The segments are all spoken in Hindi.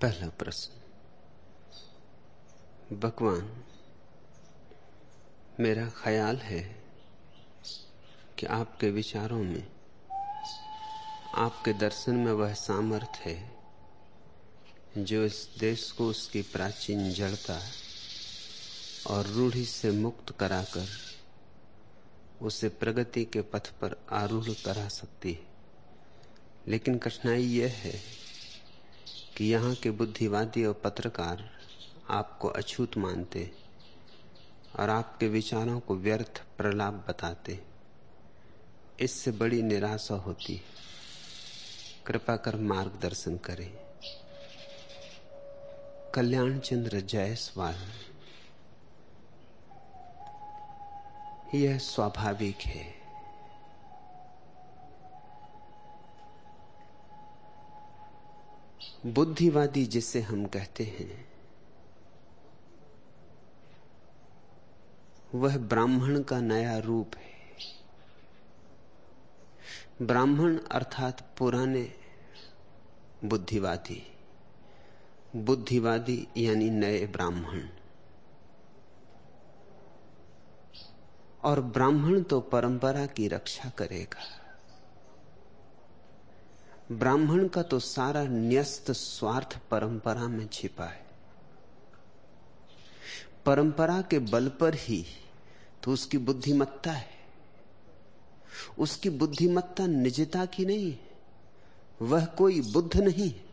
पहला प्रश्न। भगवान, मेरा ख्याल है कि आपके विचारों में, आपके दर्शन में वह सामर्थ्य है जो इस देश को उसकी प्राचीन जड़ता और रूढ़ी से मुक्त कराकर उसे प्रगति के पथ पर आरूढ़ करा सकती है। लेकिन कठिनाई यह है कि यहाँ के बुद्धिवादी और पत्रकार आपको अछूत मानते और आपके विचारों को व्यर्थ प्रलाप बताते। इससे बड़ी निराशा होती। कृपा कर मार्गदर्शन करें। कल्याण चंद्र जायसवाल यह स्वाभाविक है। बुद्धिवादी जिसे हम कहते हैं, वह ब्राह्मण का नया रूप है। ब्राह्मण अर्थात पुराने बुद्धिवादी। बुद्धिवादी यानी नए ब्राह्मण। और ब्राह्मण तो परंपरा की रक्षा करेगा। ब्राह्मण का तो सारा न्यस्त स्वार्थ परंपरा में छिपा है। परंपरा के बल पर ही तो उसकी बुद्धिमत्ता है। उसकी बुद्धिमत्ता निजता की नहीं है, वह कोई बुद्ध नहीं है।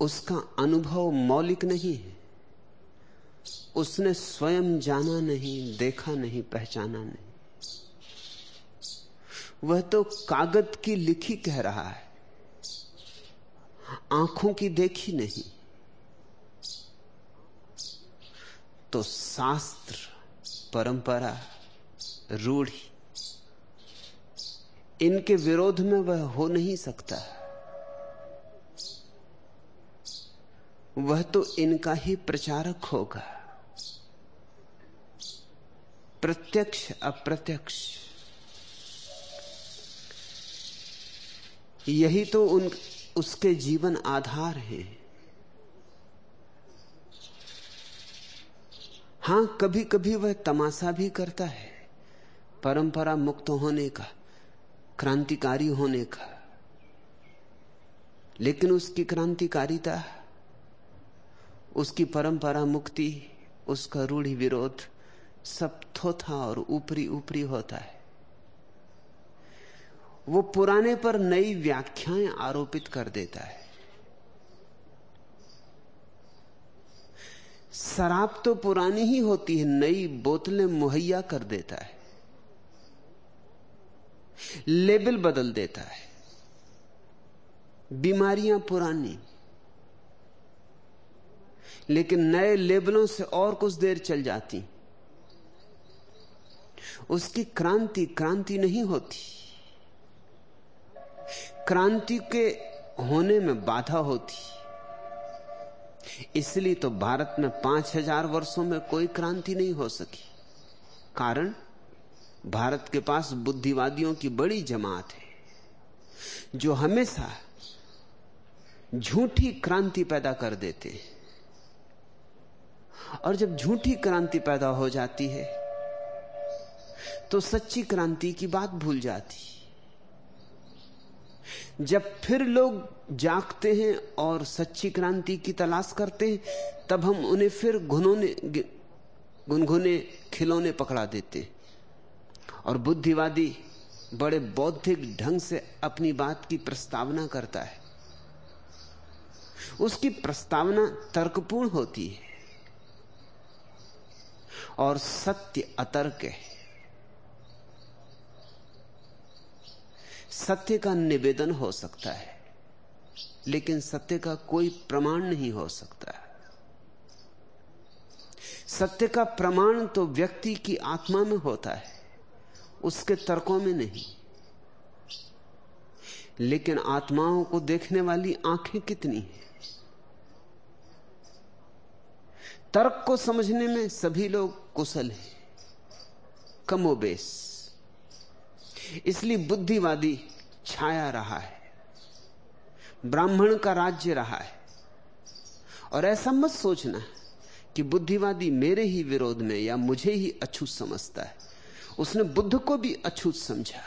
उसका अनुभव मौलिक नहीं है। उसने स्वयं जाना नहीं, देखा नहीं, पहचाना नहीं। वह तो कागज़ की लिखी कह रहा है। आँखों की देखी नहीं। तो शास्त्र, परंपरा, रूढ़ी, इनके विरोध में वह हो नहीं सकता। वह तो इनका ही प्रचारक होगा। प्रत्यक्ष, अप्रत्यक्ष। यही तो उन, उसके जीवन आधार है। हाँ कभी कभी वह तमाशा भी करता है, परंपरा मुक्त होने का, क्रांतिकारी होने का। लेकिन उसकी क्रांतिकारिता, उसकी परंपरा मुक्ति, उसका रूढ़ी विरोध सब थोथा और ऊपरी ऊपरी होता है। वो पुराने पर नई व्याख्याएँ आरोपित कर देता है। शराब तो पुरानी ही होती है, नई बोतलें मुहैया कर देता है। लेबल बदल देता है। बीमारियाँ पुरानी। लेकिन नए लेबलों से और कुछ देर चल जाती। उसकी क्रांति क्रांति नहीं होती। क्रांति के होने में बाधा होती। इसलिए तो भारत में पाँच हज़ार वर्षों में कोई क्रांति नहीं हो सकी। कारण, भारत के पास बुद्धिवादियों की बड़ी जमात है, जो हमेशा झूठी क्रांति पैदा कर देते हैं। और जब झूठी क्रांति पैदा हो जाती है तो सच्ची क्रांति की बात भूल जाती। जब फिर लोग जागते हैं और सच्ची क्रांति की तलाश करते हैं, तब हम उन्हें फिर घुनोने, गुनगुने, खिलौने पकड़ा देते और बुद्धिवादी बड़े बौद्धिक ढंग से अपनी बात की प्रस्तावना करता है। उसकी प्रस्तावना तर्कपूर्ण होती है। और सत्य अतर्क है। सत्य का निवेदन हो सकता है, लेकिन सत्य का कोई प्रमाण नहीं हो सकता। है सत्य का प्रमाण तो व्यक्ति की आत्मा में होता है, उसके तर्कों में नहीं। लेकिन आत्माओं को देखने वाली आँखें कितनी हैं? तर्क को समझने में सभी लोग कुशल हैं। कमोबेश। इसलिए बुद्धिवादी छाया रहा है। ब्राह्मण का राज्य रहा है। और ऐसा मत सोचना कि बुद्धिवादी मेरे ही विरोध में या मुझे ही अछूत समझता है। उसने बुद्ध को भी अछूत समझा।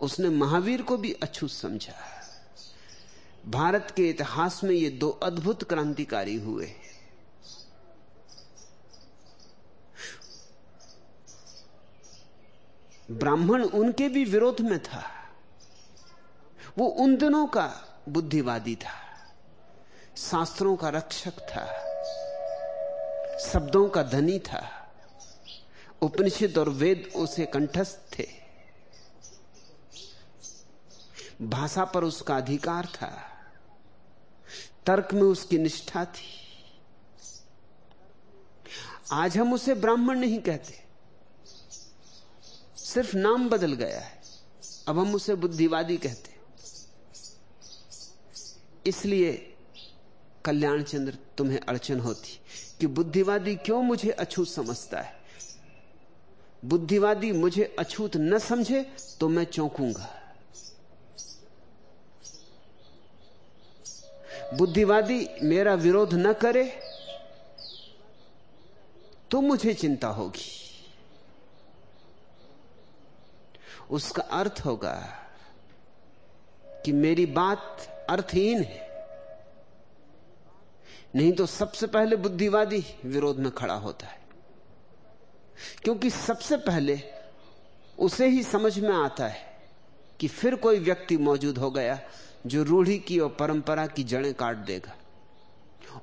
उसने महावीर को भी अछूत समझा। भारत के इतिहास में ये दो अद्भुत क्रांतिकारी हुए ब्राह्मण उनके भी विरोध में था। वो उन दिनों का बुद्धिवादी था। शास्त्रों का रक्षक था। शब्दों का धनी था। उपनिषद और वेद उसे कंठस्थ थे। भाषा पर उसका अधिकार था। तर्क में उसकी निष्ठा थी। आज हम उसे ब्राह्मण नहीं कहते। सिर्फ़ नाम बदल गया है। अब हम उसे बुद्धिवादी कहते इसलिए कल्याण चंद्र, तुम्हें अड़चन होती कि बुद्धिवादी क्यों मुझे अछूत समझता है? बुद्धिवादी मुझे अछूत न समझे तो मैं चौंकूँगा। बुद्धिवादी मेरा विरोध न करे तो मुझे चिंता होगी। उसका अर्थ होगा कि मेरी बात अर्थहीन है। नहीं तो सबसे पहले बुद्धिवादी विरोध में खड़ा होता है। क्योंकि सबसे पहले उसे ही समझ में आता है कि फिर कोई व्यक्ति मौजूद हो गया जो रूढ़ी की और परंपरा की जड़ें काट देगा।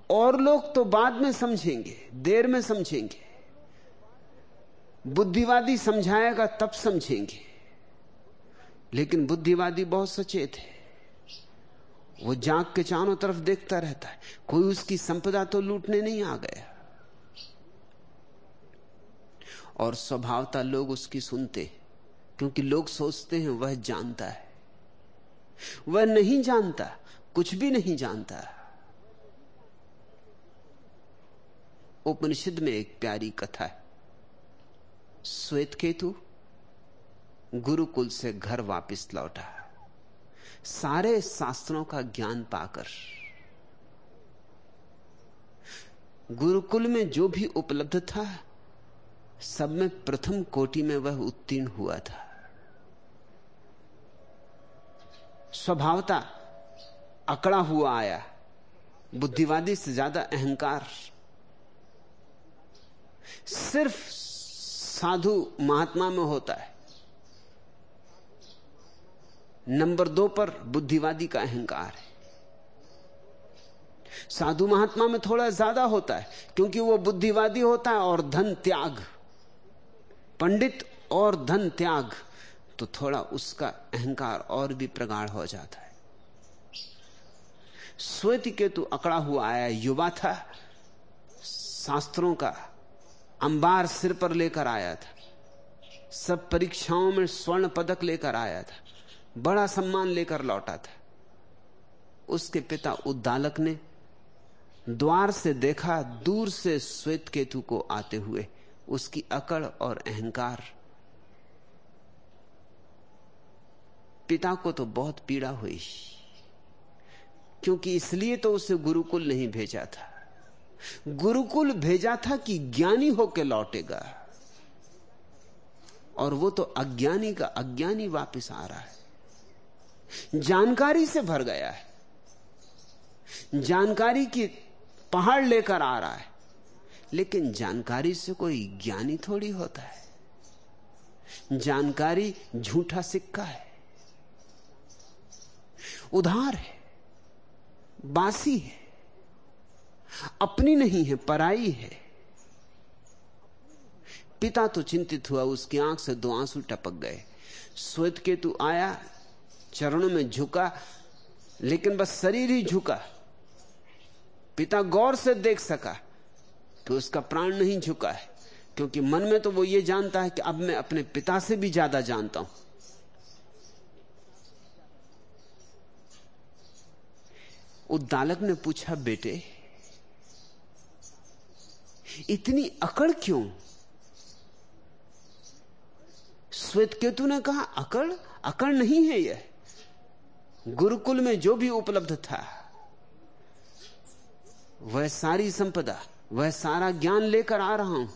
और लोग तो बाद में समझेंगे, देर में समझेंगे। बुद्धिवादी समझाएगा तब समझेंगे। लेकिन बुद्धिवादी बहुत सचेत है। वो जाग के चारों तरफ़ देखता रहता है। कोई उसकी संपदा तो लूटने नहीं आ गया। और स्वभावता लोग उसकी सुनते क्योंकि लोग सोचते हैं वह जानता है। वह नहीं जानता, कुछ भी नहीं जानता। उपनिषद में एक प्यारी कथा है। श्वेत केतु गुरुकुल से घर वापस लौटा। सारे शास्त्रों का ज्ञान पाकर। गुरुकुल में जो भी उपलब्ध था, सब में प्रथम कोटि में वह उत्तीर्ण हुआ था। स्वभावता अकड़ा हुआ आया, बुद्धिवादी से ज़्यादा अहंकार। सिर्फ़ साधु महात्मा में होता है। नंबर दो पर बुद्धिवादी का अहंकार है। साधु महात्मा में थोड़ा ज़्यादा होता है, क्योंकि वो बुद्धिवादी होता है और धन त्याग। पंडित और धन त्याग तो थोड़ा उसका अहंकार और भी प्रगाढ़ हो जाता है। श्वेत केतु अकड़ा हुआ आया युवा था, शास्त्रों का अंबार सिर पर लेकर आया था, सब परीक्षाओं में स्वर्ण पदक लेकर आया था। बड़ा सम्मान लेकर लौटा था। उसके पिता उद्दालक ने द्वार से देखा, दूर से श्वेत केतु को आते हुए उसकी अकड़ और अहंकार। पिता को तो बहुत पीड़ा हुई, क्योंकि इसलिए तो उसे गुरुकुल नहीं भेजा था। गुरुकुल भेजा था कि ज्ञानी होकर लौटेगा। और वो तो अज्ञानी का अज्ञानी वापस आ रहा है। जानकारी से भर गया है। जानकारी की पहाड़ लेकर आ रहा है। लेकिन जानकारी से कोई ज्ञानी थोड़ी होता है। जानकारी झूठा सिक्का है। उधार है। बासी है। अपनी नहीं है, पराई है। पिता तो चिंतित हुआ, उसकी आँख से दो आँसू टपक गए। श्वेत केतु आया चरणों में झुका, लेकिन बस शरीर ही झुका। पिता गौर से देख सका कि उसका प्राण नहीं झुका है, क्योंकि मन में तो वो ये जानता है कि अब मैं अपने पिता से भी ज़्यादा जानता हूँ। उद्दालक ने पूछा, बेटे, इतनी अकड़ क्यों? श्वेत केतु ने कहा, अकड़ अकड़ नहीं है यह। गुरुकुल में जो भी उपलब्ध था, वह सारी संपदा, वह सारा ज्ञान लेकर आ रहा हूँ।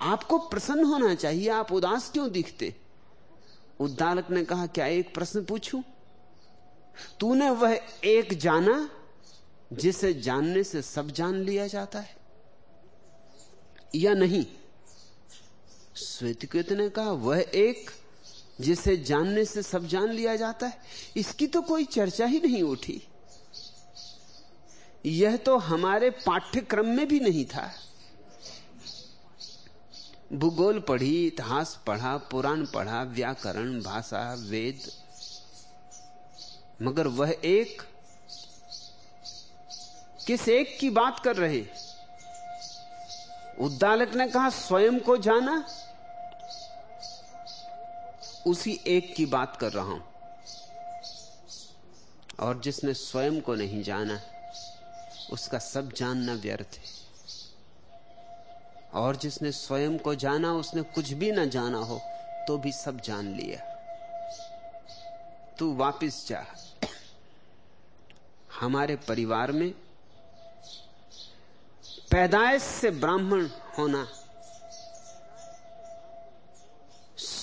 आपको प्रसन्न होना चाहिए, आप उदास क्यों दिखते? उद्दालक ने कहा, क्या एक प्रश्न पूछूँ? तूने वह एक जाना, जिसे जानने से सब जान लिया जाता है? या नहीं? श्वेतकृत ने कहा, वह एक जिसे जानने से सब जान लिया जाता है, इसकी तो कोई चर्चा ही नहीं उठी। यह तो हमारे पाठ्यक्रम में भी नहीं था। भूगोल पढ़ी, इतिहास पढ़ा, पुराण पढ़ा, व्याकरण, भाषा, वेद, मगर वह एक, किस एक की बात कर रहे? उद्दालक ने कहा, स्वयं को जाना। उसी एक की बात कर रहा हूँ। और जिसने स्वयं को नहीं जाना, उसका सब जानना व्यर्थ है। और जिसने स्वयं को जाना, उसने कुछ भी ना जाना हो तो भी सब जान लिया। तू वापिस जा। हमारे परिवार में पैदाइश से ब्राह्मण होना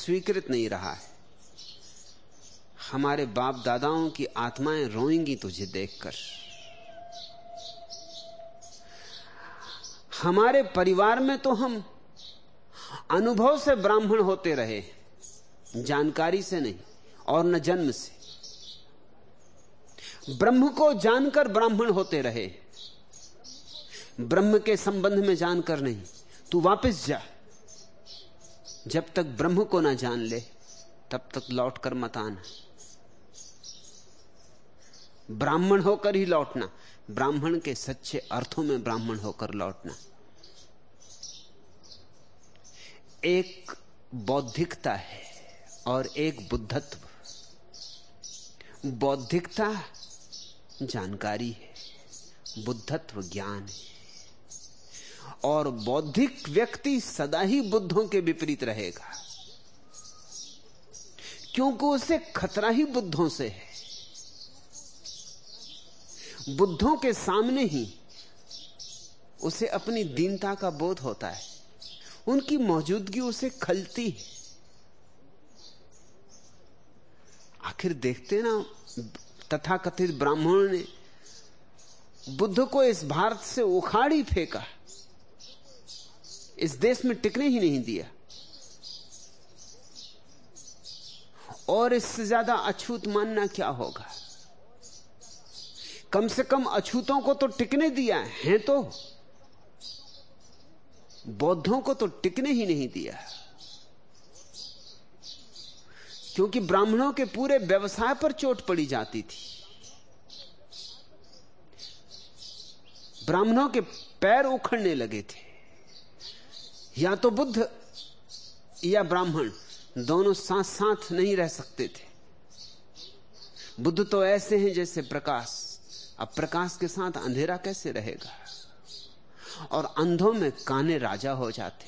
स्वीकृत नहीं रहा है। हमारे बाप दादाओं की आत्माएँ रोएँगी तुझे देखकर। हमारे परिवार में तो हम अनुभव से ब्राह्मण होते रहे, जानकारी से नहीं, और न जन्म से। ब्रह्म को जानकर ब्राह्मण होते रहे। ब्रह्म के संबंध में जानकर नहीं, तू वापस जा। जब तक ब्रह्म को ना जान ले, तब तक लौट कर मत आना। ब्राह्मण होकर ही लौटना, ब्राह्मण के सच्चे अर्थों में ब्राह्मण होकर लौटना। एक बौद्धिकता है और एक बुद्धत्व। बौद्धिकता जानकारी है, बुद्धत्व ज्ञान है। और बौद्धिक व्यक्ति सदा ही बुद्धों के विपरीत रहेगा। क्योंकि उसे खतरा ही बुद्धों से है। बुद्धों के सामने ही उसे अपनी दीनता का बोध होता है। उनकी मौजूदगी उसे खलती है। आखिर देखते ना, तथाकथित ब्राह्मणों ने बुद्ध को इस भारत से उखाड़ी फेंका। इस देश में टिकने ही नहीं दिया। और इससे ज़्यादा अछूत मानना क्या होगा? कम से कम अछूतों को तो टिकने दिया है तो। बौद्धों को तो टिकने ही नहीं दिया। क्योंकि ब्राह्मणों के पूरे व्यवसाय पर चोट पड़ी जाती थी। ब्राह्मणों के पैर उखड़ने लगे थे। या तो बुद्ध या ब्राह्मण दोनों साथ साथ नहीं रह सकते थे। बुद्ध तो ऐसे हैं जैसे प्रकाश। अब प्रकाश के साथ अंधेरा कैसे रहेगा? और अंधों में काने राजा हो जाते।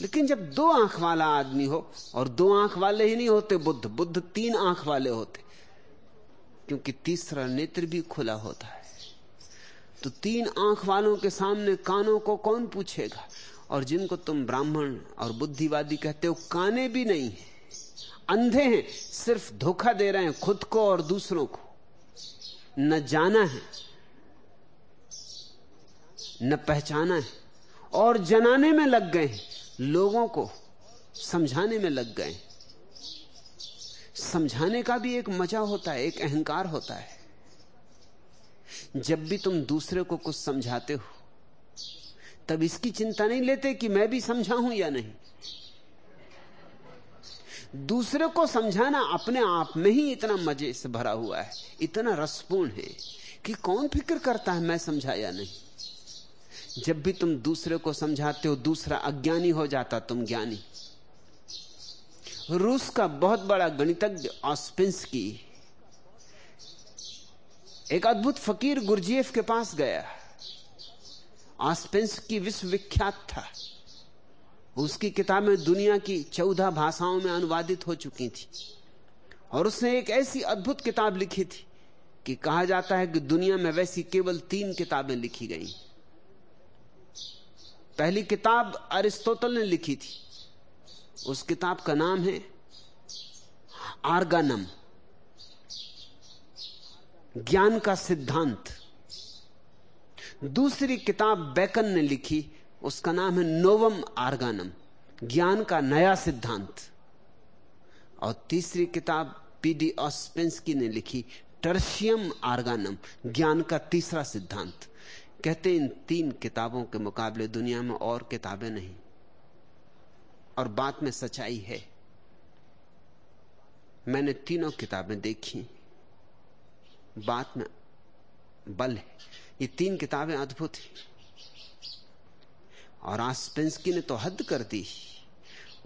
लेकिन जब दो आँख वाला आदमी हो, और दो आँख वाले ही नहीं होते बुद्ध बुद्ध तीन आँख वाले होते, क्योंकि तीसरा नेत्र भी खुला होता है। तो तीन आँख वालों के सामने कानों को कौन पूछेगा? और जिनको तुम ब्राह्मण और बुद्धिवादी कहते हो, काने भी नहीं है। अंधे हैं, सिर्फ़ धोखा दे रहे हैं खुद को और दूसरों को। न जाना है, न पहचाना है, और जनाने में लग गए हैं, लोगों को समझाने में लग गए समझाने का भी एक मज़ा होता है, एक अहंकार होता है। जब भी तुम दूसरे को कुछ समझाते हो तब इसकी चिंता नहीं लेते कि मैं भी समझा हूँ या नहीं। दूसरे को समझाना अपने आप में ही इतना मज़े से भरा हुआ है, इतना रसपूर्ण है कि कौन फ़िक्र करता है मैं समझा या नहीं। जब भी तुम दूसरे को समझाते हो, दूसरा अज्ञानी हो जाता, तुम ज्ञानी। रूस का बहुत बड़ा गणितज्ञ ऑस्पिंस की एक अद्भुत फकीर गुरजीएफ के पास गया। ऑस्पेंस की विश्वविख्यात था। उसकी किताबें दुनिया की चौदह भाषाओं में अनुवादित हो चुकी थी। और उसने एक ऐसी अद्भुत किताब लिखी थी कि कहा जाता है कि दुनिया में वैसी केवल तीन किताबें लिखी गई। पहली किताब अरिस्तोतल ने लिखी थी। उस किताब का नाम है आर्गानम। ज्ञान का सिद्धांत। दूसरी किताब बैकन ने लिखी, उसका नाम है नोवम आर्गानम, ज्ञान का नया सिद्धांत। और तीसरी किताब पीडी ऑस्पेंसकी ने लिखी, टर्शियम आर्गानम, ज्ञान का तीसरा सिद्धांत। कहते इन तीन किताबों के मुकाबले दुनिया में और किताबें नहीं। और बात में सच्चाई है। मैंने तीनों किताबें देखी। बात में बल है। ये तीन किताबें अद्भुत हैं। और आस्पेंसकी ने तो हद कर दी।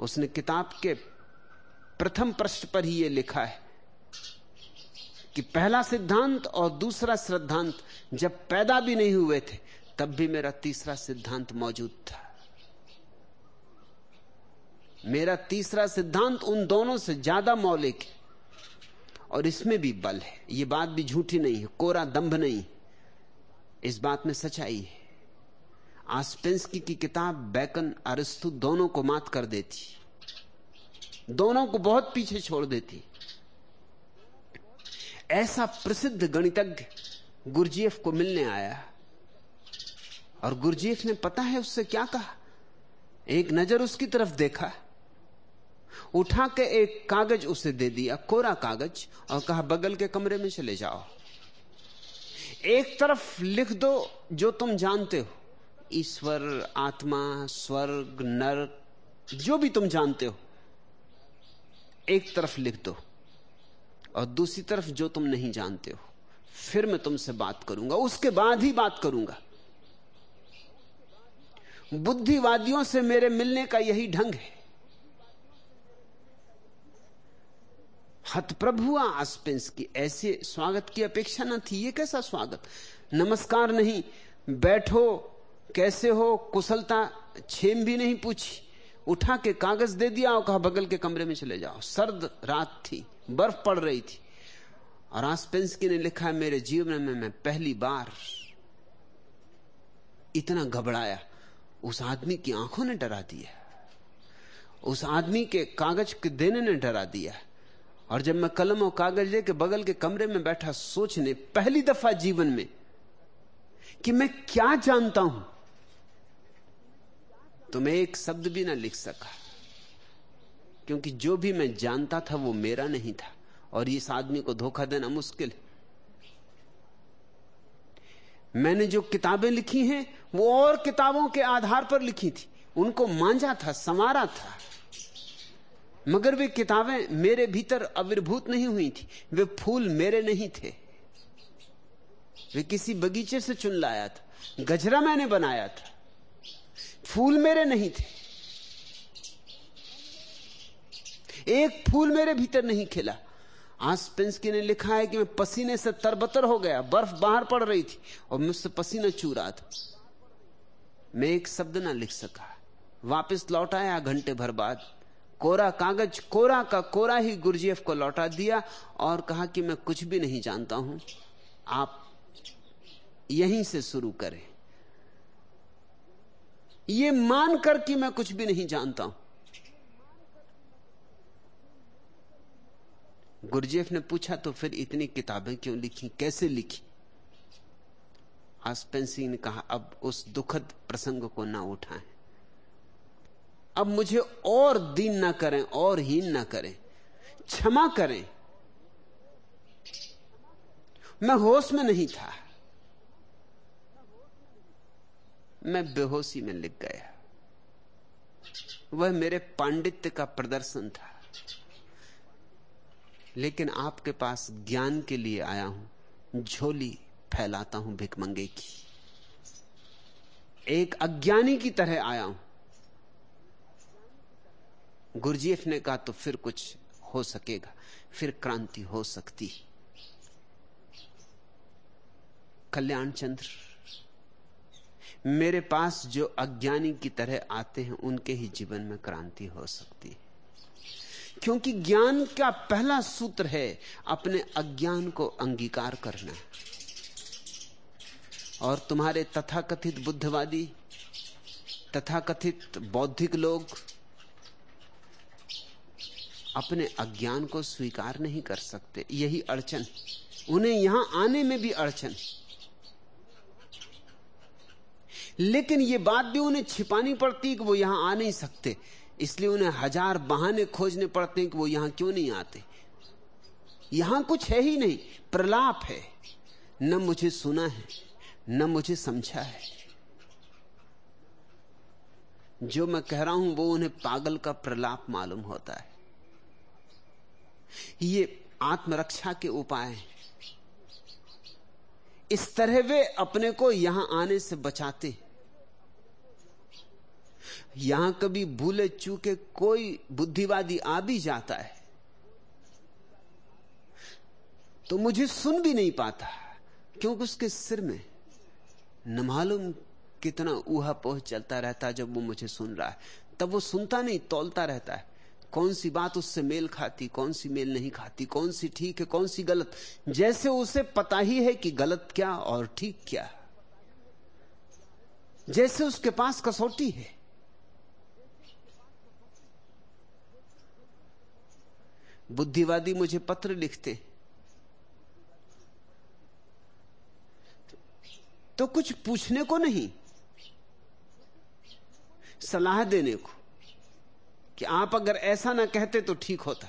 उसने किताब के प्रथम पृष्ठ पर ही यह लिखा है कि पहला सिद्धांत और दूसरा सिद्धांत जब पैदा भी नहीं हुए थे, तब भी मेरा तीसरा सिद्धांत मौजूद था। मेरा तीसरा सिद्धांत उन दोनों से ज़्यादा मौलिक है और इसमें भी बल है। यह बात भी झूठी नहीं है, कोरा दंभ नहीं इस बात में सच्चाई है। आस्पेंसकी की किताब, बैकन, अरिस्तु दोनों को मात कर देती। दोनों को बहुत पीछे छोड़ देती। ऐसा प्रसिद्ध गणितज्ञ गुरजीएफ को मिलने आया। और गुरजीएफ ने पता है उससे क्या कहा? एक नज़र उसकी तरफ़ देखा। उठा के एक कागज़ उसे दे दिया, कोरा कागज़, और कहा, बगल के कमरे में चले जाओ। एक तरफ़ लिख दो जो तुम जानते हो। ईश्वर, आत्मा, स्वर्ग, नरक, जो भी तुम जानते हो, एक तरफ़ लिख दो। और दूसरी तरफ़ जो तुम नहीं जानते हो, फिर मैं तुमसे बात करूँगा। उसके बाद ही बात करूँगा। बुद्धिवादियों से मेरे मिलने का यही ढंग है। हतप्रभुआ आसपेंस की। ऐसे स्वागत की अपेक्षा न थी। ये कैसा स्वागत? नमस्कार नहीं। बैठो। कैसे हो? कुशलता छेम भी नहीं पूछी। उठा के कागज़ दे दिया और कहा, बगल के कमरे में चले जाओ। सर्द रात थी। बर्फ़ पड़ रही थी। और आसपेंसकी ने लिखा है, मेरे जीवन में मैं पहली बार इतना घबराया। उस आदमी की आँखों ने डरा दिया। उस आदमी के कागज़ के देने ने डरा दिया। और जब मैं कलम और कागज़ लेके बगल के कमरे में बैठा सोचने, पहली दफ़ा जीवन में, कि मैं क्या जानता हूँ तो मैं एक शब्द भी ना लिख सका। क्योंकि जो भी मैं जानता था, वो मेरा नहीं था। और इस आदमी को धोखा देना मुश्किल है। मैंने जो किताबें लिखी हैं, वो और किताबों के आधार पर लिखी थी। उनको मांझा था, संवारा था। मगर वे किताबें मेरे भीतर अविर्भूत नहीं हुई थी। वे फूल मेरे नहीं थे। वे किसी बगीचे से चुन लाया था। गजरा मैंने बनाया था। फूल मेरे नहीं थे। एक फूल मेरे भीतर नहीं खिला। आसपेंसकी ने लिखा है कि मैं पसीने से तरबतर हो गया, बर्फ़ बाहर पड़ रही थी और मुझसे पसीना चू रहा था। मैं एक शब्द ना लिख सका। वापस लौट आया घंटे भर बाद। कोरा कागज़, कोरा का कोरा ही गुरजेफ को लौटा दिया और कहा कि मैं कुछ भी नहीं जानता हूँ। आप यहीं से शुरू करें। ये मानकर कि मैं कुछ भी नहीं जानता हूँ। गुरजेफ ने पूछा तो फिर इतनी किताबें क्यों लिखी? कैसे लिखी? आसपेंसी ने कहा, अब उस दुखद प्रसंग को ना उठाएँ। अब मुझे और दीन ना करें, और हीन ना करें। क्षमा करें। मैं होश में नहीं था। मैं बेहोशी में लिख गया। वह मेरे पांडित्य का प्रदर्शन था। लेकिन आपके पास ज्ञान के लिए आया हूँ। झोली फैलाता हूँ भिकमंगे की। एक अज्ञानी की तरह आया हूँ। गुरजीएफ ने कहा तो फिर कुछ हो सकेगा, फिर क्रांति हो सकती कल्याण चंद्र, मेरे पास जो अज्ञानी की तरह आते हैं, उनके ही जीवन में क्रांति हो सकती है। क्योंकि ज्ञान का पहला सूत्र है, अपने अज्ञान को अंगीकार करना। और तुम्हारे तथाकथित बुद्धवादी, तथाकथित बौद्धिक लोग अपने अज्ञान को स्वीकार नहीं कर सकते। यही अड़चन उन्हें यहाँ आने में भी अड़चन लेकिन यह बात भी उन्हें छिपानी पड़ती कि वो यहाँ आ नहीं सकते। इसलिए उन्हें हज़ार बहाने खोजने पड़ते हैं कि वो यहाँ क्यों नहीं आते। यहाँ कुछ है ही नहीं। प्रलाप है। न मुझे सुना है, न मुझे समझा है। जो मैं कह रहा हूँ, वो उन्हें पागल का प्रलाप मालूम होता है। ये आत्मरक्षा के उपाय हैं। इस तरह वे अपने को यहाँ आने से बचाते यहाँ कभी भूले चूके कोई बुद्धिवादी आ भी जाता है तो मुझे सुन भी नहीं पाता, क्योंकि उसके सिर में न मालूम कितना ऊहा पोह चलता रहता है जब वो मुझे सुन रहा है। तब वो सुनता नहीं, तोलता रहता है। कौन सी बात उससे मेल खाती, कौन सी मेल नहीं खाती, कौन सी ठीक है, कौन सी गलत? जैसे उसे पता ही है कि गलत क्या और ठीक क्या। जैसे उसके पास कसौटी है। बुद्धिवादी मुझे पत्र लिखते तो कुछ पूछने को नहीं। सलाह देने को। कि आप अगर ऐसा ना कहते तो ठीक होता।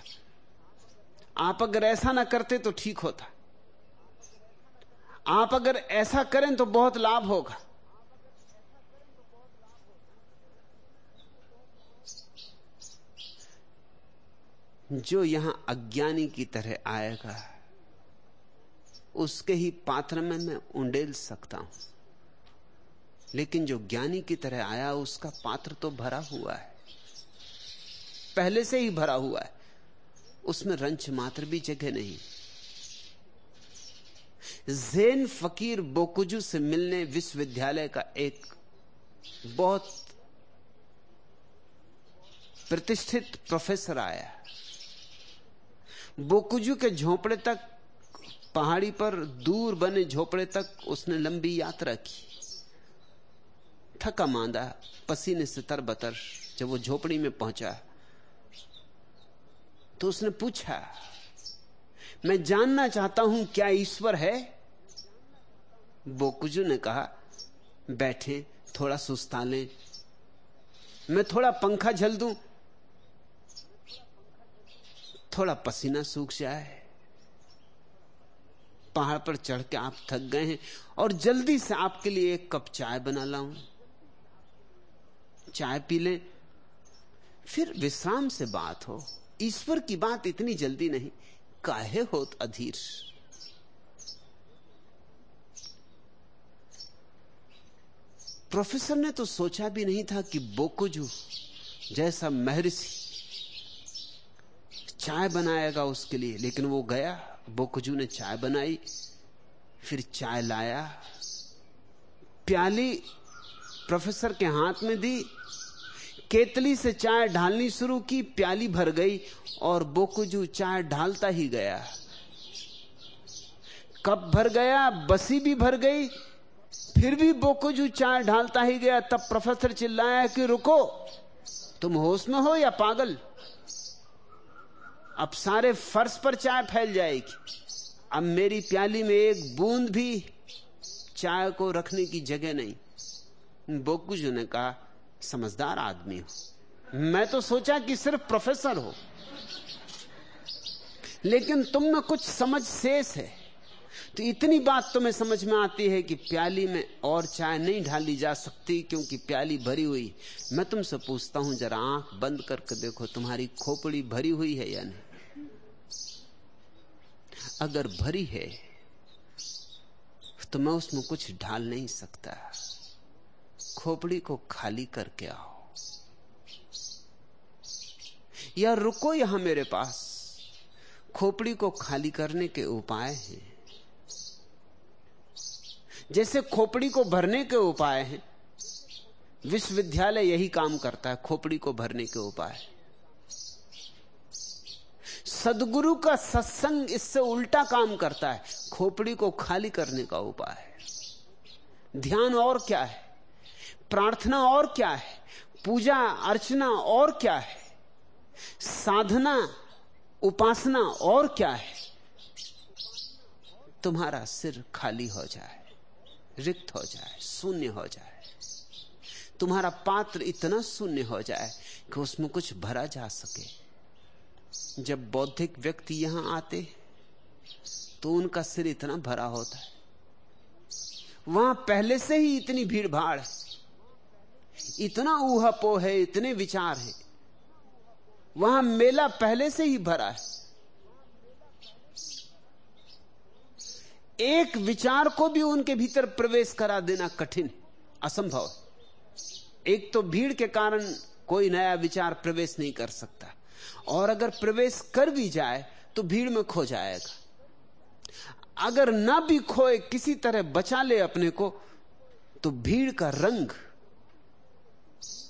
आप अगर ऐसा ना करते तो ठीक होता। आप अगर ऐसा करें तो बहुत लाभ होगा। जो यहाँ अज्ञानी की तरह आएगा, उसके ही पात्र में मैं उंडेल सकता हूँ। लेकिन जो ज्ञानी की तरह आया, उसका पात्र तो भरा हुआ है। पहले से ही भरा हुआ है। उसमें रंच मात्र भी जगह नहीं। जैन फकीर बोकुजू से मिलने विश्वविद्यालय का एक बहुत प्रतिष्ठित प्रोफेसर आया। बोकुजू के झोपड़े तक, पहाड़ी पर दूर बने झोपड़े तक उसने लंबी यात्रा की। थका मांदा पसीने से तरबतर जब वो झोपड़ी में पहुँचा तो उसने पूछा, मैं जानना चाहता हूँ क्या ईश्वर है? बोकुजू ने कहा, बैठे, थोड़ा सुस्ता लें। मैं थोड़ा पंखा झल दूँ। थोड़ा पसीना सूख जाए। पहाड़ पर चढ़ के आप थक गए हैं और जल्दी से आपके लिए एक कप चाय बना लाऊं। चाय पी लें, फिर विश्राम से बात हो। ईश्वर की बात इतनी जल्दी नहीं। काहे होत अधीर? प्रोफेसर ने तो सोचा भी नहीं था कि बोकुजू जैसा महर्षि चाय बनाएगा उसके लिए, लेकिन वो गया, बोकुजू ने चाय बनाई, फिर चाय लाया। प्याली प्रोफेसर के हाथ में दी केतली से चाय ढालनी शुरू की, प्याली भर गई और बोकुजू चाय ढालता ही गया। कब भर गया, बसी भी भर गई, फिर भी बोकुजू चाय ढालता ही गया। तब प्रोफेसर चिल्लाया कि रुको, तुम होश में हो या पागल? अब सारे फर्श पर चाय फैल जाएगी। अब मेरी प्याली में एक बूंद भी चाय को रखने की जगह नहीं। बोकुजू ने कहा समझदार आदमी हो। मैं तो सोचा कि सिर्फ़ प्रोफेसर हो। लेकिन तुम में कुछ समझ शेष है। तो इतनी बात तुम्हें समझ में आती है कि प्याली में और चाय नहीं ढाली जा सकती, क्योंकि प्याली भरी हुई। मैं तुमसे पूछता हूँ, जरा आँख बंद करके देखो, तुम्हारी खोपड़ी भरी हुई है या नहीं? अगर भरी है तो मैं उसमें कुछ ढाल नहीं सकता। खोपड़ी को खाली करके आओ। या रुको यहाँ मेरे पास। खोपड़ी को खाली करने के उपाय हैं। जैसे खोपड़ी को भरने के उपाय हैं। विश्वविद्यालय यही काम करता है, खोपड़ी को भरने के उपाय। सदगुरु का सत्संग इससे उल्टा काम करता है। खोपड़ी को खाली करने का उपाय। ध्यान और क्या है? प्रार्थना और क्या है? पूजा, अर्चना और क्या है? साधना, उपासना और क्या है? तुम्हारा सिर खाली हो जाए, रिक्त हो जाए, शून्य हो जाए। तुम्हारा पात्र इतना शून्य हो जाए कि उसमें कुछ भरा जा सके। जब बौद्धिक व्यक्ति यहाँ आते तो उनका सिर इतना भरा होता है। वहाँ पहले से ही इतनी भीड़ भाड़ इतना ऊहापो है, इतने विचार हैं। वहाँ मेला पहले से ही भरा है। एक विचार को भी उनके भीतर प्रवेश करा देना कठिन, असंभव एक तो भीड़ के कारण कोई नया विचार प्रवेश नहीं कर सकता। और अगर प्रवेश कर भी जाए तो भीड़ में खो जाएगा। अगर ना भी खोए, किसी तरह बचा ले अपने को तो भीड़ का रंग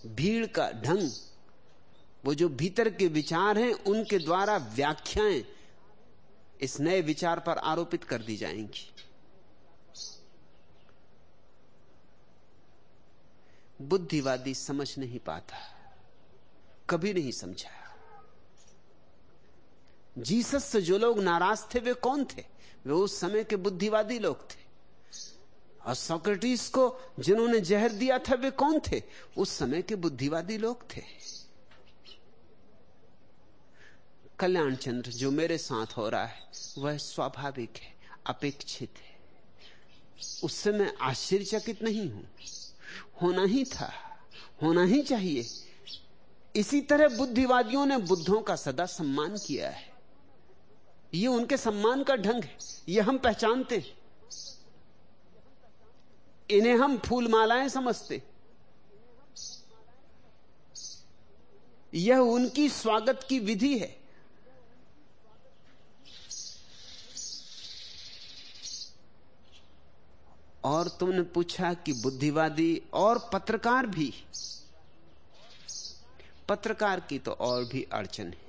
भीड़ का ढंग, वो जो भीतर के विचार हैं, उनके द्वारा व्याख्याएँ इस नए विचार पर आरोपित कर दी जाएँगी। बुद्धिवादी समझ नहीं पाता, कभी नहीं समझा जीसस से जो लोग नाराज़ थे, वे कौन थे? वे उस समय के बुद्धिवादी लोग थे। और सोक्रेटिस को जिन्होंने जहर दिया था, वे कौन थे? उस समय के बुद्धिवादी लोग थे। कल्याण चंद्र, जो मेरे साथ हो रहा है, वह स्वाभाविक है, अपेक्षित है। उससे मैं आश्चर्यचकित नहीं हूँ। होना ही था, होना ही चाहिए। इसी तरह बुद्धिवादियों ने बुद्धों का सदा सम्मान किया है। ये उनके सम्मान का ढंग है, ये हम पहचानते हैं। इन्हें हम फूल मालाएँ समझते। यह उनकी स्वागत की विधि है। और तुमने पूछा कि बुद्धिवादी और पत्रकार भी। पत्रकार की तो और भी अड़चन है।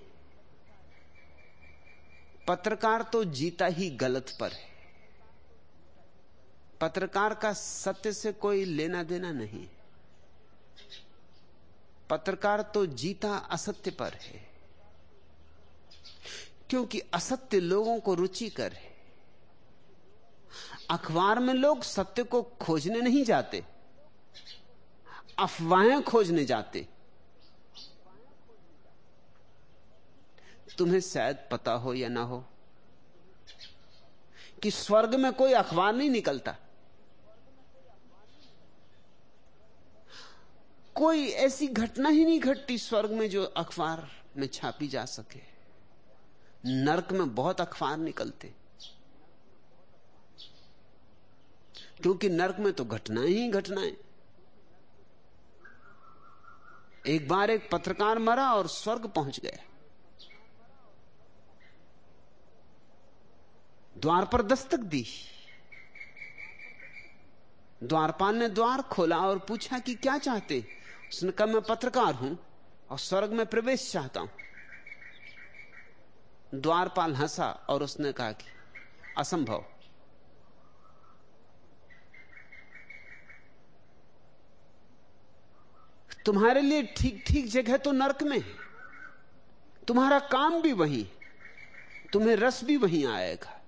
पत्रकार तो जीता ही गलत पर है। पत्रकार का सत्य से कोई लेना देना नहीं। पत्रकार तो जीता असत्य पर है। क्योंकि असत्य लोगों को रुचिकर है। अखबार में लोग सत्य को खोजने नहीं जाते। अफवाहें खोजने जाते। तुम्हें शायद पता हो या ना हो कि स्वर्ग में कोई अखबार नहीं निकलता। कोई ऐसी घटना ही नहीं घटती स्वर्ग में जो अखबार में छापी जा सके। नरक में बहुत अखबार निकलते। क्योंकि नरक में तो घटनाएँ ही घटनाएँ। एक बार एक पत्रकार मरा और स्वर्ग पहुँच गया। द्वार पर दस्तक दी। द्वारपाल ने द्वार खोला और पूछा कि क्या चाहते? उसने कहा मैं पत्रकार हूँ और स्वर्ग में प्रवेश चाहता हूँ। द्वारपाल हंसा और उसने कहा कि असंभव। तुम्हारे लिए ठीक ठीक जगह तो नरक में है। तुम्हारा काम भी वही तुम्हें रस भी वहीं आएगा।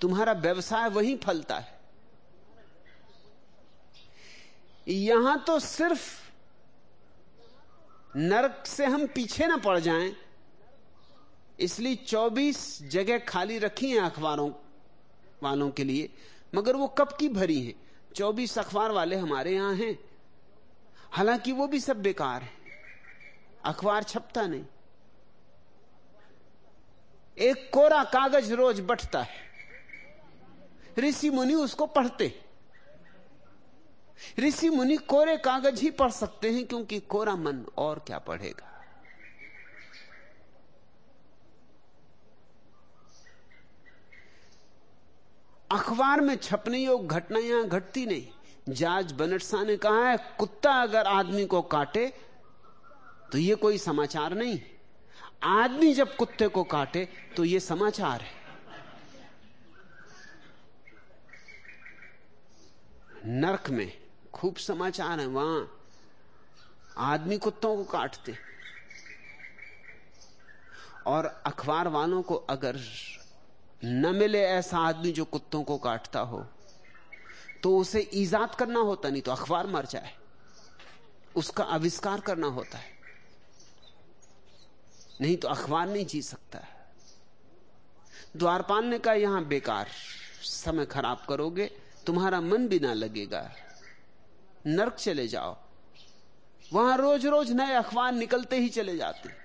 तुम्हारा व्यवसाय वहीं फलता है। यहाँ तो सिर्फ़ नरक से हम पीछे ना पड़ जाएँ। इसलिए 24 जगह खाली रखी हैं अखबारों, वालों के लिए, मगर वो कब की भरी हैं? 24 अखबार वाले हमारे यहाँ हैं। हालाँकि वो भी सब बेकार है। अखबार छपता नहीं। एक कोरा कागज़ रोज बटता है। ऋषि मुनि उसको पढ़ते ऋषि मुनि कोरे कागज़ ही पढ़ सकते हैं क्योंकि कोरा मन और क्या पढ़ेगा? अखबार में छपने योग घटना यहाँ घटती नहीं। जाज बनटसा ने कहा है, कुत्ता अगर आदमी को काटे तो यह कोई समाचार नहीं। आदमी जब कुत्ते को काटे तो यह समाचार है। नरक में खूब समाचार है वहाँ। आदमी कुत्तों को काटते और अखबार वालों को अगर न मिले ऐसा आदमी जो कुत्तों को काटता हो तो उसे ईजाद करना होता, नहीं तो अखबार मर जाए। उसका आविष्कार करना होता है। नहीं तो अखबार नहीं जी सकता द्वारपाल ने कहा, यहाँ बेकार, समय खराब करोगे, तुम्हारा मन भी ना लगेगा। नरक चले जाओ। वहाँ रोज रोज नए अखबार निकलते ही चले जाते।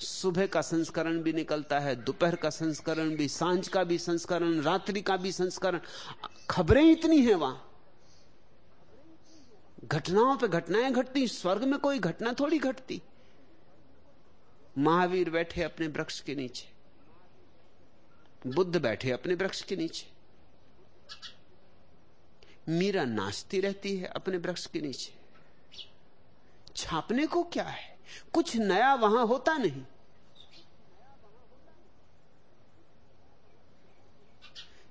सुबह का संस्करण भी निकलता है, दोपहर का संस्करण भी, साँझ का भी संस्करण, रात्रि का भी संस्करण। खबरें इतनी हैं वहाँ। घटनाओं पे घटनाएँ घटती, स्वर्ग में कोई घटना थोड़ी घटती। महावीर बैठे अपने वृक्ष के नीचे। बुद्ध बैठे अपने वृक्ष के नीचे। मीरा नाचती रहती है अपने वृक्ष के नीचे। छापने को क्या है? कुछ नया वहाँ होता नहीं।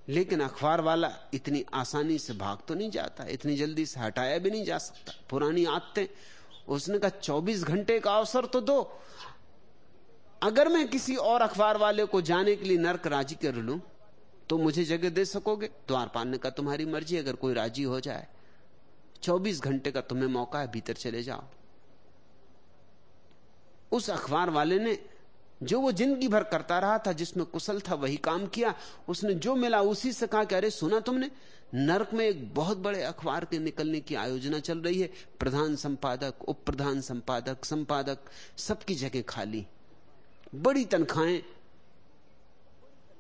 लेकिन अखबार वाला इतनी आसानी से भाग तो नहीं जाता, इतनी जल्दी से हटाया भी नहीं जा सकता। पुरानी आदतें, उसने कहा 24 घंटे का अवसर तो दो। अगर मैं किसी और अखबार वाले को जाने के लिए नर्क राज़ी कर लूँ तो मुझे जगह दे सकोगे? द्वारपाल ने कहा तुम्हारी मर्ज़ी, अगर कोई राज़ी हो जाए। 24 घंटे का तुम्हें मौका है, भीतर चले जाओ। उस अखबार वाले ने, जो वो ज़िंदगी भर करता रहा था, जिसमें कुशल था, वही काम किया। उसने जो मिला, उसी से कहा कि, अरे, सुना तुमने? नरक में एक बहुत बड़े अखबार के निकलने की आयोजना चल रही है। प्रधान संपादक उप प्रधान संपादक संपादक, सबकी जगह खाली। बड़ी तनख्वाहें,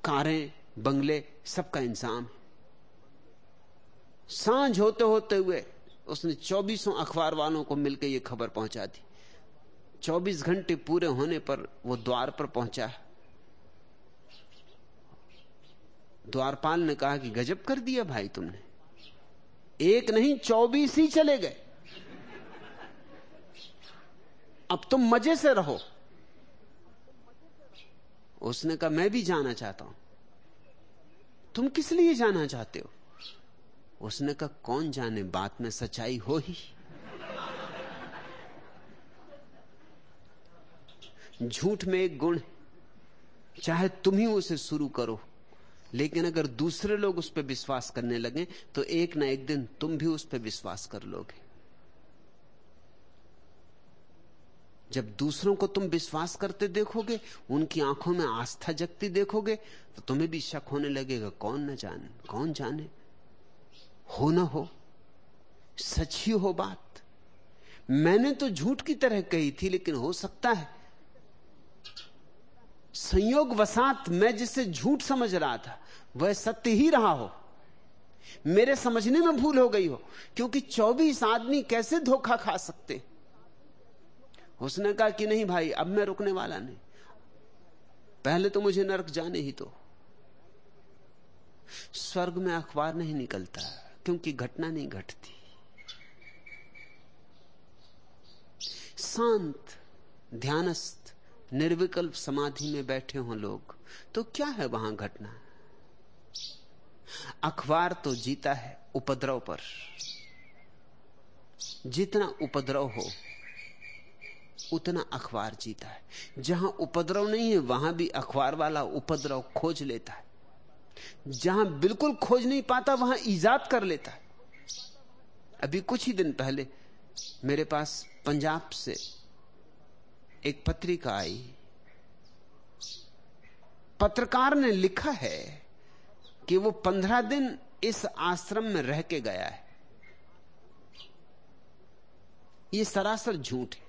कारें बंगले, सबका इंसान साँझ होते होते हुए उसने चौबीसों अखबार वालों को मिलकर यह खबर पहुँचा दी। 24 घंटे पूरे होने पर वो द्वार पर पहुँचा। द्वारपाल ने कहा कि गजब कर दिया भाई तुमने। एक नहीं, चौबीस ही चले गए। अब तुम मज़े से रहो। उसने कहा, मैं भी जाना चाहता हूँ। तुम किस लिए जाना चाहते हो? उसने कहा, कौन जाने, बात में सच्चाई हो ही। झूठ में एक गुण चाहे तुम ही उसे शुरू करो, लेकिन अगर दूसरे लोग उस पर विश्वास करने लगे तो एक ना एक दिन तुम भी उस पर विश्वास कर लोगे। जब दूसरों को तुम विश्वास करते देखोगे, उनकी आँखों में आस्था जगती देखोगे तो तुम्हें भी शक होने लगेगा, कौन न जाने, कौन जाने? हो ना हो, सच ही हो बात। मैंने तो झूठ की तरह कही थी, लेकिन हो सकता है। संयोग वसात, मैं जिसे झूठ समझ रहा था, वह सत्य ही रहा हो। मेरे समझने में भूल हो गई हो, क्योंकि 24 आदमी कैसे धोखा खा सकते? उसने कहा कि नहीं भाई, अब मैं रुकने वाला नहीं। पहले तो मुझे नरक जाने ही तो स्वर्ग में अखबार नहीं निकलता, क्योंकि घटना नहीं घटती। शांत, ध्यानस्थ, निर्विकल्प समाधि में बैठे हों लोग तो क्या है वहाँ घटना? अखबार तो जीता है उपद्रव पर। जितना उपद्रव हो उतना अखबार जीता है। जहाँ उपद्रव नहीं है, वहाँ भी अखबार वाला उपद्रव खोज लेता है। जहाँ बिल्कुल खोज नहीं पाता, वहाँ ईजाद कर लेता है। अभी कुछ ही दिन पहले मेरे पास पंजाब से एक पत्रिका आई। पत्रकार ने लिखा है कि वो पंद्रह दिन इस आश्रम में रह के गया है। ये सरासर झूठ है।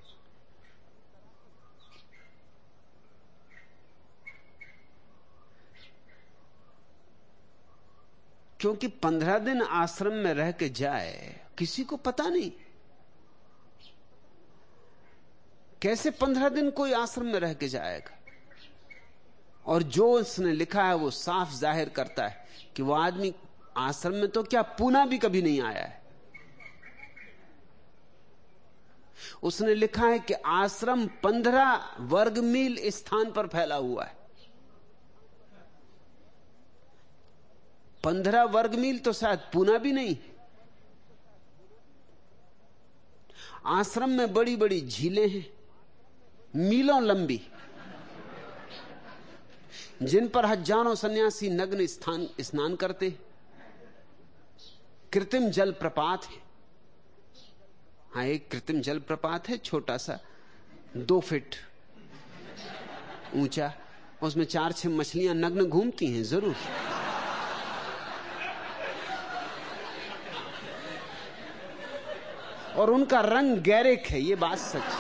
क्योंकि पंद्रह दिन आश्रम में रह के जाए, किसी को पता नहीं। कैसे पंद्रह दिन कोई आश्रम में रह के जाएगा? और जो उसने लिखा है, वो साफ़ ज़ाहिर करता है कि वो आदमी आश्रम में तो क्या पूना भी कभी नहीं आया है। उसने लिखा है कि आश्रम पंद्रह वर्ग मील स्थान पर फैला हुआ है। पंद्रह वर्ग मील तो शायद पूना भी नहीं। आश्रम में बड़ी बड़ी झीलें हैं, मीलों लंबी, जिन पर हज़ारों सन्यासी नग्न स्थान, स्नान करते कृत्रिम जल प्रपात है। हाँ एक कृत्रिम जल प्रपात है, छोटा सा, दो फिट ऊँचा, उसमें चार छह मछलियाँ नग्न घूमती हैं, ज़रूर। और उनका रंग गैरिक है, ये बात सच